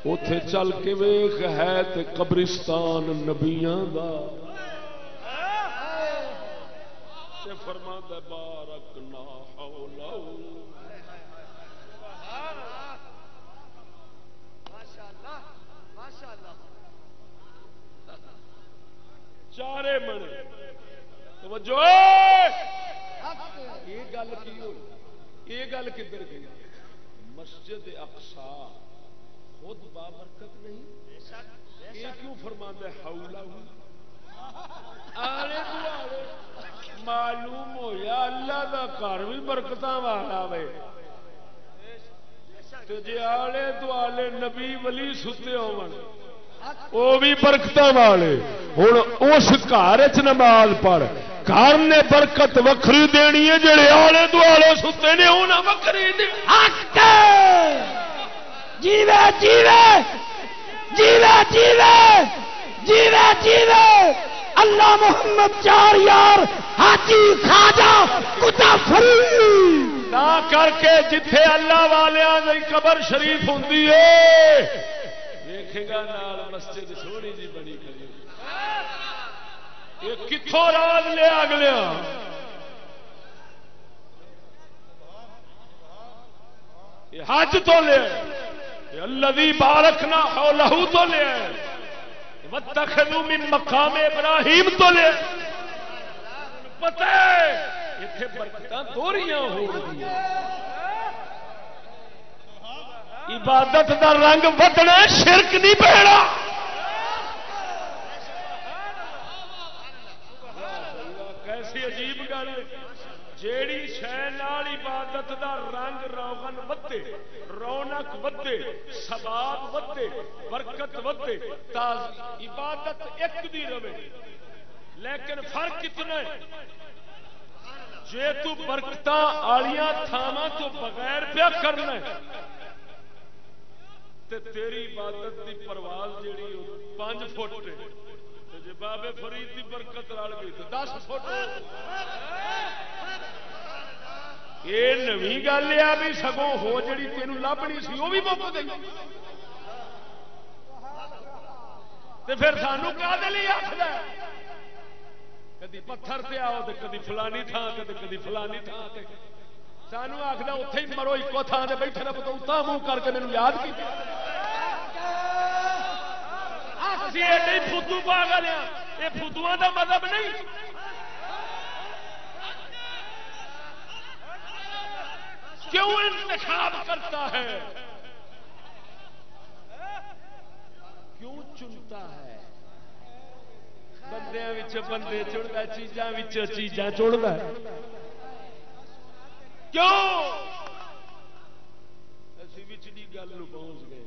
اتے چل کے ویخ ہے تے قبرستان نبیاں دا۔ تے فرماندا بارکنا حولہ. چارے بنے۔ توجہ! یہ گل کی ہوئی؟ یہ گل کدھر گئی؟ مسجد اقصا خود بابرکت نہیں؟ یہ کیوں فرما ہے ہاؤلا آلے دوالے معلوم ہویا، اللہ دا گھر بھی برکت والا وے۔ تے جے آلے دوالے نبی ولی ستے ہون۔ وہ بھی برکت والے۔ ہوں اس گھر چ نماز پڑھ۔ گھر نے برکت وکری دینی ہے، جڑے آلے دوالے ستے نے انہیں وکری دینی جیوے جیوے۔ جیوے جیوے۔ جیوے جیوے۔ اللہ محمد چار یار، حاجی خواجہ کتا فرید تا کر کے جتھے اللہ والوں قبر شریف ہوں دیکھے گا نال مسجد سونی جی بنی کری۔ یہ کتوں راز لیا اگلیا یہ حج تو لیا یہ اللہ دی بارک نہ ہو، لہو تو لیا وتخذوا من مقام ابراہیم تو لے پتہ ہے اتنے برکت دوریاں ہو رہی عبادت دا رنگ بدنا شرک نہیں پہنا کیسی عجیب گل جیڑی شہ عبادت دا رنگ روغن ودے رونق ودے سباب ودے برکت ودے تاز عبادت ایک دی رہے۔ لیکن فرق کتنا ہے، جے تو برکت آلیاں تھاواں تو بغیر پیا کرنا ہے، تے تیری عبادت دی پرواز جیڑی پانچ فٹ جی بابے فرید دی برکت رل گئی تو دس فٹ یہ نوی گل ہے بھی سگوں ہو جڑی تین لبنی سی وہ بھی مک گئی۔ تے پھر سانو کیا دل آخر کدی پتھر پہ آؤ تو کدی فلانی تھان سے کدی فلانی تھان سے سانو آخر اتے ہی مرو ایک تھان سے بیٹھے رہو، تو اتنا منہ کر کے میرے یاد کی فدو پا گیا یہ فدو کا مطلب نہیں۔ کیوں انتخاب کرتا ہے؟ کیوں چنتا ہے؟ بندے بندے چڑھتا چیزاں چیزاں چڑھتا کیوں؟ اسی گل پہنچ گئے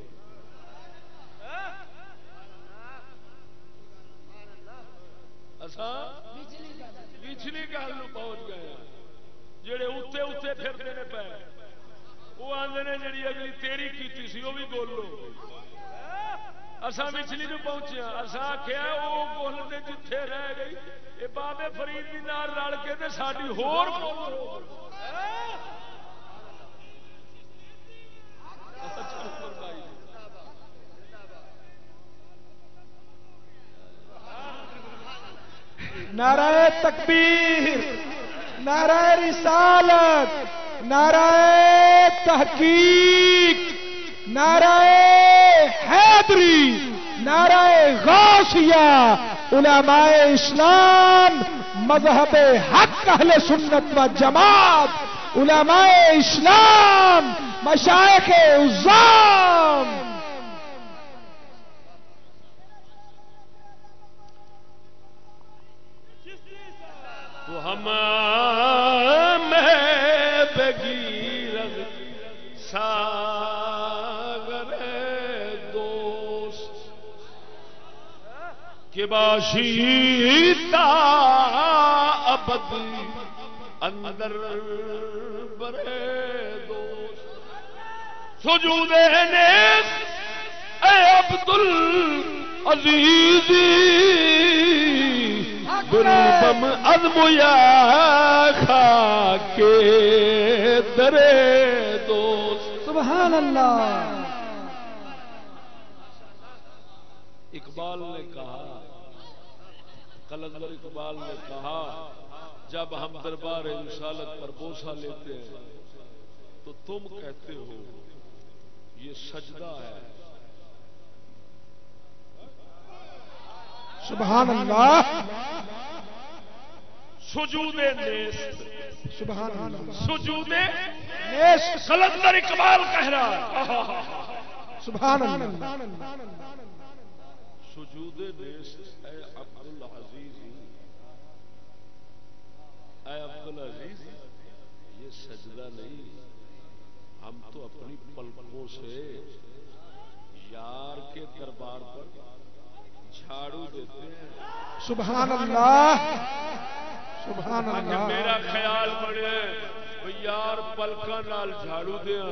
پچھلی گل پہنچ گئے جڑے اتنے اتنے پھرتے ہیں پے وہ آدھے نے جی اگلی تیری کی سی وہ بھی گولو اصا پچھلی نو پہنچے اصا آخیا وہ گول جتھے رہ گئی یہ بابے فرید کی نال رل کے ساری ہور نعرہ تکبیر، نعرہ رسالت، نعرہ تحقیق، نعرہ حیدری، نعرہ غوثیہ علماء اسلام، مذہب حق، اہل سنت و جماعت، علماء اسلام مشائق عظام۔ ہم میں بگیر ساگر دوست کے باشیتا ابد اندر برے دوست سجود نیس اے عبد العزیزی بم ازم یا خا کے درے دوست۔ سبحان اللہ۔ اقبال نے کہا کلندر اقبال نے کہا جب ہم دربار رسالت پر بوسا لیتے ہیں تو تم کہتے ہو یہ سجدہ ہے۔ سبحان اللہ۔ سجود نیست۔ سبحان اللہ۔ سجود نیست۔ کلندر اقبال کہہ رہا ہے۔ سبحان اللہ۔ سجود نیست۔ اے عبد العزیز اے عبد العزیز یہ سجدہ نہیں۔ ہم تو اپنی پلکوں سے یار کے دربار پر جھاڑو دیتے ہیں سبحان اللہ۔ سبحان اللہ۔ میرا خیال بنے یار پلکا نال جھاڑو دیا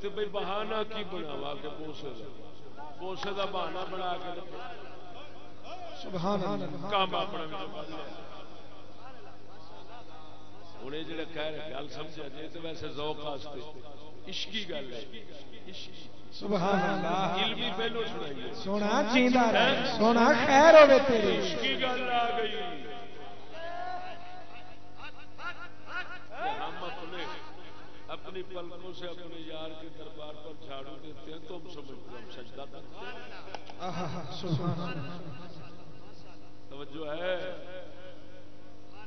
تو بھئی بہانہ کی بناوا کے بوسے دا؟ بوسے دا بہانہ بنا کے۔ سبحان اللہ۔ کام اپنا ہوں یہ جڑا کہہ رہے گل سمجھا جی تو ویسے ذوق واسطے عشقی گل ہے۔ سبحان اللہ۔ علمی پہلو سنائیے سونا رہے سونا خیر ہوے تیری عشقی گل آ گئی۔ ہم اپنے اپنی پلکوں سے اپنے یار کے دربار پر جھاڑو دیتے ہیں تو ہم سمجھتے ہیں ہم سجدہ کرتے ہیں۔ توجہ ہے۔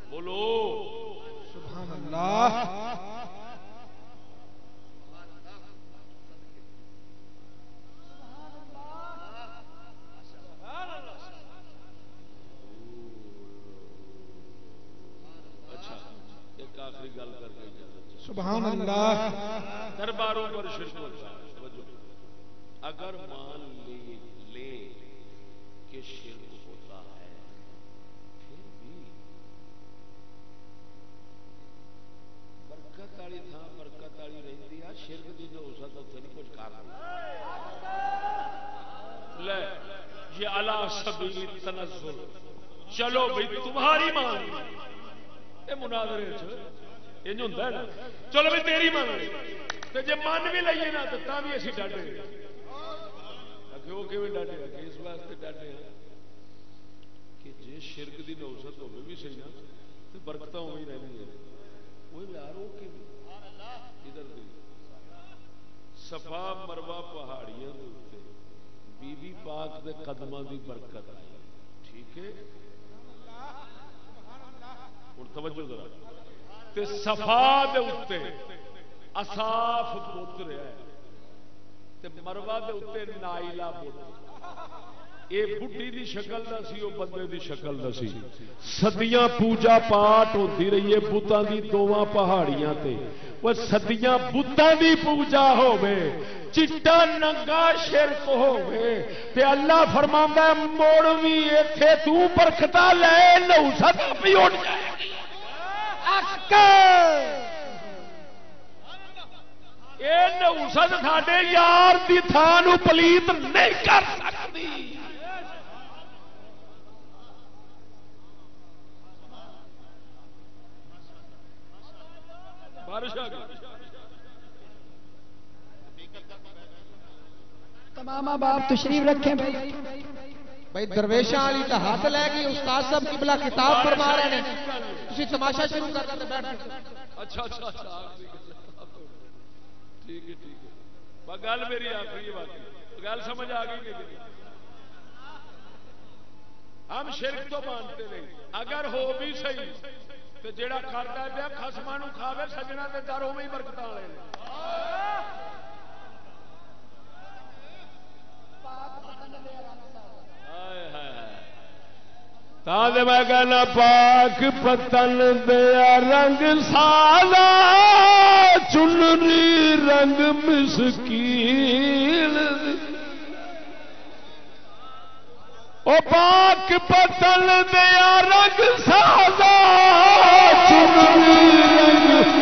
بولو۔ اللہ اچھا۔ سبحان اللہ درباروں پر شرک ہوتا ہے توجہ۔ اگر مان لی لے کہ شرک والی تھان برکت والی رہتی ہے شرک کی جو سکتا اتنے نہیں، کچھ کر لے، یہ اللہ سبیل تنزل۔ چلو بھائی تمہاری مان یہ مناظرے چ یہ ہوتا ہے نا۔ چلو بھی تیری مان جی من بھی لئیے نا تو تا بھی اسی ڈاٹے آخر وہ کیون ڈاٹے کہ اس واسطے ڈاٹے ہیں کہ جی شرک کی نوسط ہوگی بھی صحیح نا تو برکت ہوئی رہی ہے وہ یار، وہ کہ سفا مروا پہاڑیاں بی بی پاک دے قدماں دی برکت آئی ٹھیک ہے ہوں توجہ ذرا تے صفا دے اوتے اصاف بت رہا ہے تے مروا دے اوتے نائلہ بت اے بڈھی دی شکل دا سی او بندے دی شکل دا سی صدیاں پوجا پاٹ ہوندی رہی ہے بتاں دی دوواں پہاڑیاں تے وہ صدیاں بتاں دی پوجا ہوے چٹا ننگا شرک ہوے تے اللہ فرماندا ہے موڑ وی ایتھے تو برکتا لے لو سد بھی اٹھ جائے گی یہ نوسط ساڈے یار دی تھان پلیت نہیں کر سکتی بارش آ گئی۔ تمام باپ تشریف رکھیں بھائی۔ بھائی درویشاں والی تو ہاتھ لے گئی استاد صاحب کی بلا کتاب فرما رہے ہیں تسی تماشا شروع کر دتے بیٹھ اچھا اچھا اچھا ٹھیک ہے ٹھیک ہے۔ گل میری آخری باقی۔ گل سمجھ آ گئی نہیں؟ ہم شرک تو مانتے نہیں۔ اگر ہو بھی صحیح تو جیڑا کھاتا ہے پیا خسما کھاوے سجنا کے در ہی برکت والے تاج میں کہنا پاک پتن دیا رنگ سالا چنری رنگ مسکیل او پاک پتن دیا رنگ سازا چنری رنگ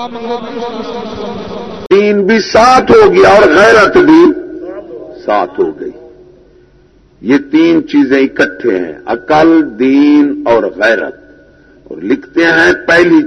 دعا منگو دین بھی ساتھ ہو گیا اور غیرت بھی ساتھ ہو گئی۔ یہ تین چیزیں اکٹھے ہیں، عقل، دین اور غیرت۔ اور لکھتے ہیں پہلی